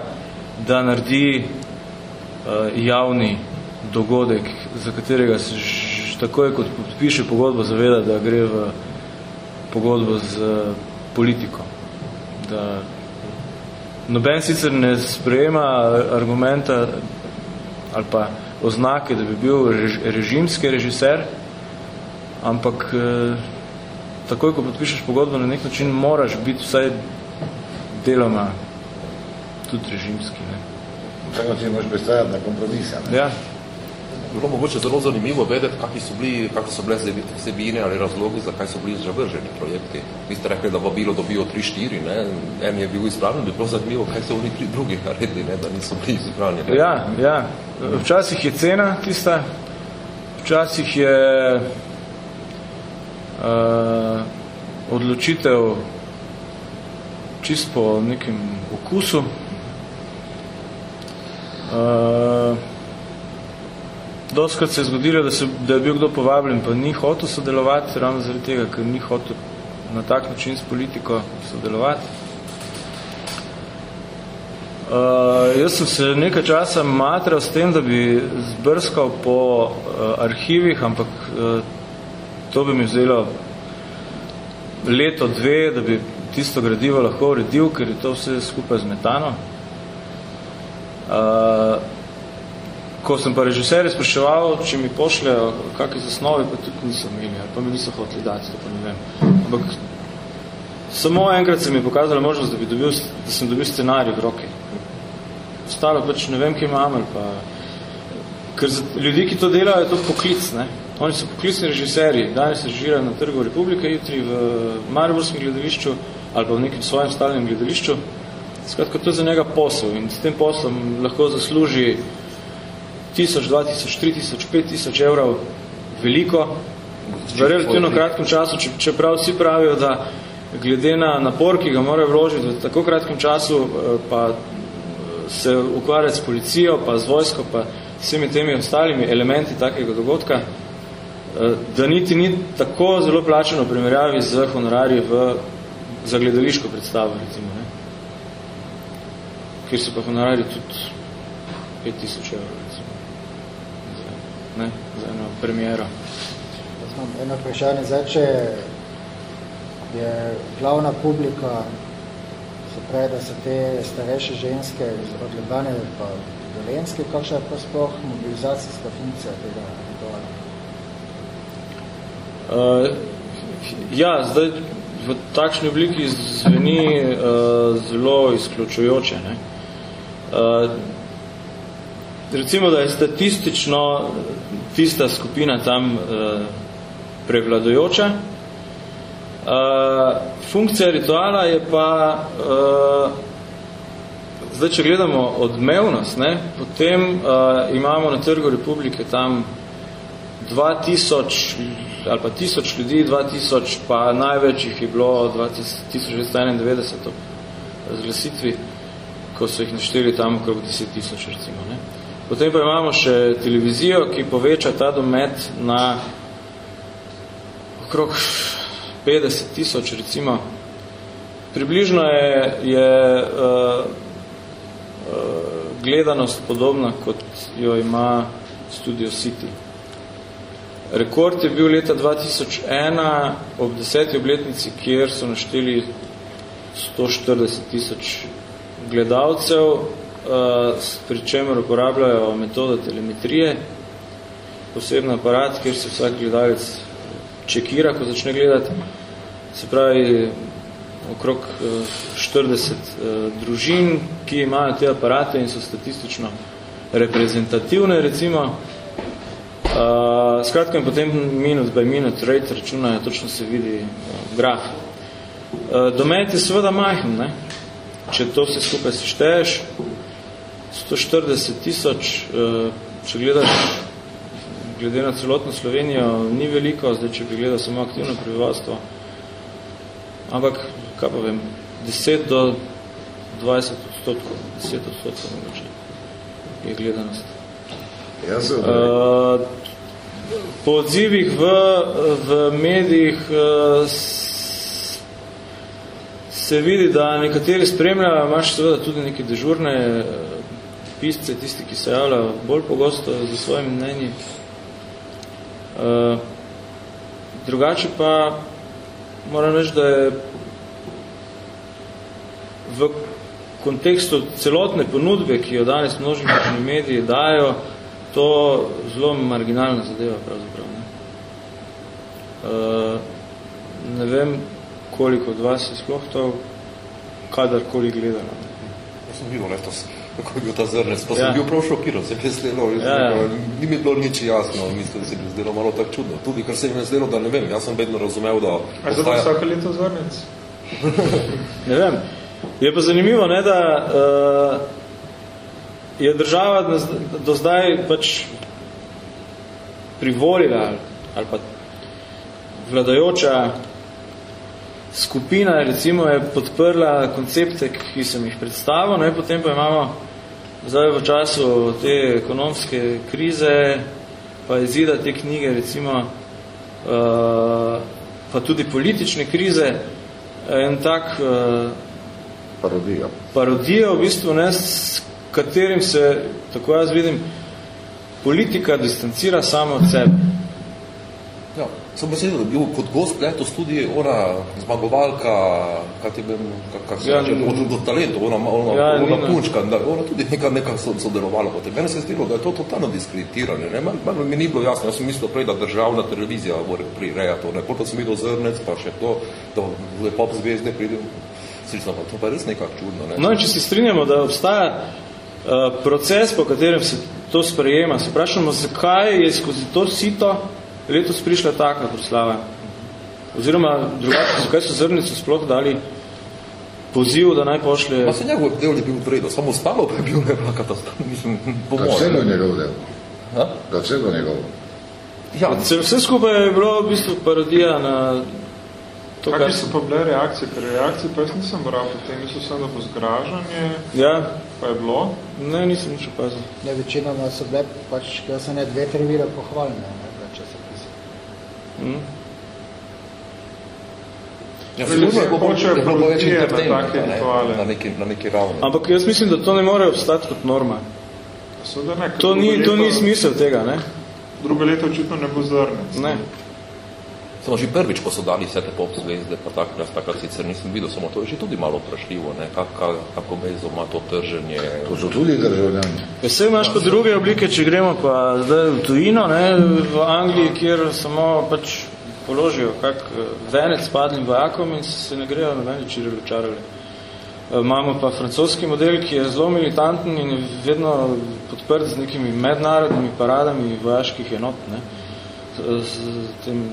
da naredi uh, javni dogodek, za katerega se takoj, kot podpiše pogodbo, zaveda, da gre v pogodbo z uh, politiko. Da noben sicer ne sprejema argumenta ali pa oznake, da bi bil rež, režimski režiser, ampak uh, takoj, ko podpišeš pogodbo, na nek način moraš biti vsaj deloma tudi režimski. Ne. Tako si moraš predstavljati na kompromise. Ne? Ja. Bilo mogoče zelo zanimivo vedeti, kakvi so, bili, kakvi so bile vsebine ali razlogi, zakaj so bili zavrženi projekti. Vi ste rekli, da vabilo dobijo 3-4, ne? en je bil izpravljen, bi bilo zanimivo, kaj so oni tri drugi naredili, ne? da niso bili izpravljeni. Ja, ja. Včasih je cena tista, včasih je uh, odločitev čist po nekem okusu. Uh, Doskrat se je zgodilo, da, se, da je bil kdo povabljen, pa ni hotel sodelovati, ravno zaradi tega, ker ni hotel na tak način s politiko sodelovati. Uh, jaz sem se nekaj časa matral s tem, da bi zbrskal po uh, arhivih, ampak uh, to bi mi vzelo leto, dve, da bi tisto gradivo lahko uredil, ker je to vse skupaj zmetano. Uh, ko sem pa režiserje spraševal, če mi pošljajo kakšne zasnove, pa tudi niso imeli, ali pa mi niso hoteli dati, to pa ne vem. Ampak samo enkrat se mi je pokazala možnost, da, bi dobil, da sem dobil scenarij v roki. Ostalo pač ne vem, kje imam, ali pa... Ker za ljudi, ki to delajo, je to poklic, ne? Oni so poklicni režiserji, danes režirajo na trgu Republike, jutri v Mariborskem gledališču ali pa v nekem svojem stalnem gledališču. Skratka, to je za njega posel in s tem poslom lahko zasluži 1000, 2000, 3000, 5000 evrov veliko, v relativno kratkem času, če, čeprav vsi pravijo, da glede na napor, ki ga morajo vložiti v tako kratkem času, eh, pa se ukvarjati s policijo, pa z vojsko, pa vsemi temi ostalimi elementi takega dogodka, eh, da niti ni tako zelo plačeno v primerjavi z honorarji v, za gledališko predstavo, recimo, ne? Kjer so pa honorarji tudi 5000 evrov ne, za eno premiero. Jaz imam eno vprašanje, zdaj, če je glavna publika, se pravi, da so te starejše ženske od Ljubljane pa Dolenske, kakšna je pa sploh mobilizacijska funkcija tega rituala? Uh, ja, zdaj v takšni obliki zveni uh, zelo izključujoče. Ne? Uh, recimo, da je statistično tista skupina tam uh, prevladojoča. Uh, funkcija rituala je pa, uh, zdaj, če gledamo odmevnost, ne, potem uh, imamo na trgu republike tam 2000 ali pa 1000 ljudi, 2000 pa največjih je bilo 1991 ob razglasitvi, ko so jih našteli tam okrog 10 tisoč recimo. Ne. Potem pa imamo še televizijo, ki poveča ta domet na okrog 50 tisoč, recimo. Približno je, je uh, uh, gledanost podobna, kot jo ima Studio City. Rekord je bil leta 2001 ob deseti obletnici, kjer so našteli 140 tisoč gledalcev, Eh, pri čemer uporabljajo metodo telemetrije, posebno aparat, kjer se vsak gledalec čekira, ko začne gledati, se pravi okrog 40 eh, eh, družin, ki imajo te aparate in so statistično reprezentativne, recimo. Skratka, potem minut by minut rate računajo, točno se vidi graf. Domet je seveda majhen, ne? Če to vse skupaj sešteješ, 140 tisoč, eh, če gledaš glede na celotno Slovenijo, ni veliko, zdaj če bi gledal samo aktivno prebivalstvo, ampak, kaj pa vem, 10 do 20 odstotkov, 10 odstotkov mogoče je gledanost. Jaz uh, po odzivih v, v medijih uh, se vidi, da nekateri spremljajo, imaš seveda tudi neke dežurne eh, pisce, tisti, ki se javljajo bolj pogosto za svojim mnenji. Uh, drugače pa moram reči, da je v kontekstu celotne ponudbe, ki jo danes množični mediji dajo, to zelo marginalna zadeva pravzaprav. Ne, uh, ne vem, koliko od vas je sploh to kadarkoli gledano. Jaz sem bil letos, kako je bil ta zrnec, pa sem Ja. bil prav šokiran, se mi je zdelo, Ja, ja. ni mi bilo nič jasno, mislim, da se mi je zdelo malo tako čudno. Tudi, ker se mi je zdelo, da ne vem, jaz sem vedno razumel, da A je zato vsake leto zvrnec? Ne vem. Je pa zanimivo, ne, da uh, je država do zdaj pač privolila ali, ali pa vladajoča skupina recimo je podprla koncepte, ki sem jih predstavil, ne, potem pa imamo zdaj v času te ekonomske krize pa izida te knjige recimo uh, pa tudi politične krize en tak uh, Parodijo. parodijo v bistvu, ne, s katerim se, tako jaz vidim, politika distancira samo od sebe. Ja, sem pa sedel, da je bil kot gost letos tudi ona zmagovalka, kaj ti bem, kako se Ja, reče, Nina. od, talentu, ona, ona, Ja, ona Nina. punčka, da ona tudi neka, neka so- sodelovala potem. Mene se je zdelo, da je to totalno diskreditiranje, ne, malo, malo mi ni bilo jasno, jaz sem mislil prej, da državna televizija mora prireja to, ne, potem sem videl zrnec, pa še to, da v pop zvezde pride, slično, pa to pa je res nekako čudno, ne. No in če se strinjamo, da obstaja uh, proces, po katerem se to sprejema, se vprašamo, zakaj je skozi to sito letos prišla taka proslava. Oziroma, drugače, zakaj so zrnicu sploh dali poziv, da naj pošlje... Pa se njegov del je bil v redu, samo ostalo pa je bil ne bila katastrofa, mislim, po Da vse mojem. njegov del. Ha? Da vse bo njegov. Ja, Vse, vse skupaj je bilo v bistvu parodija na to, Kakšne so pa bile reakcije? Ker reakcije pa jaz nisem bral potem, mislil sem, da bo zgražanje, Ja, pa je bilo. ne, nisem nič opazil. Ne, večinoma so bile pač, ker so ne dve, tri vire pohvalne. Mm. Ja, sigurno hočejo je bilo več parodije na take ne, rituale. Na neki, na neki ravni. Ampak jaz mislim, da to ne more obstati kot norma. Seveda ne, ker To ni, drugo to ni leto- smisel tega, ne? Drugo leto očitno ne bo zrnec. Ne. Samo že prvič, ko so dali vse te pop zvezde, pa tak, jaz takrat sicer nisem videl, samo to je že tudi malo vprašljivo, ne, kak, kak, kako mezo ima to trženje. To so tudi državljani. Vse imaš pa druge oblike, če gremo pa zdaj v tujino, ne, v Angliji, kjer samo pač položijo kak venec s padlim vojakom in se ne grejo nobeni čirili čarali. Eh, Imamo pa francoski model, ki je zelo militanten in je vedno podprt z nekimi mednarodnimi paradami vojaških enot, ne, z, z tem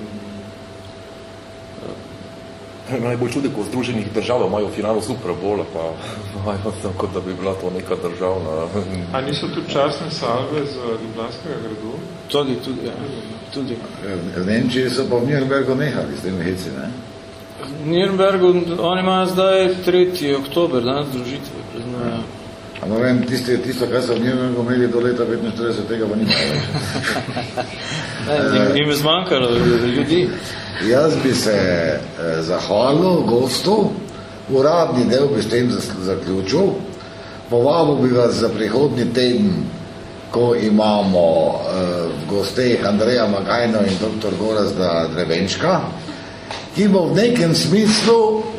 Najbolj čudi, ko v Združenih državah imajo v finalu Super Bowl, pa imajo tako, da bi bila to neka državna. A niso tu časne salve z Ljubljanskega gradu? tudi, tudi, ja, tudi. V Nemčiji so pa v Nürnbergu nehali s tem heci, ne? V Nürnbergu, oni imajo zdaj 3. oktober, dan združitve, praznujejo. Ampak vem, tisto, tisto, kar so v Nürnbergu imeli do leta 45, tega pa nimajo več. Ne, jim, je zmanjkalo ljudi. Jaz bi se eh, zahvalil gostu, uradni del bi s tem zaključil, povabil bi vas za prihodni teden, ko imamo eh, v gosteh Andreja Magajno in dr. Gorazda Drevenčka, ki bo v nekem smislu eh,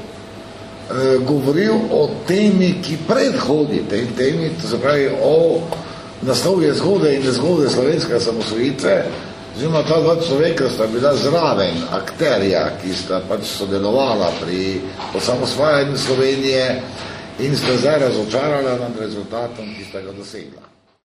govoril o temi, ki predhodi tej temi, to se pravi o naslovje zgode in nezgode slovenske samosvojitve, oziroma ta dva človeka sta bila zraven akterja, ki sta pač sodelovala pri osamosvajanju Slovenije in sta zdaj razočarala nad rezultatom, ki sta ga dosegla.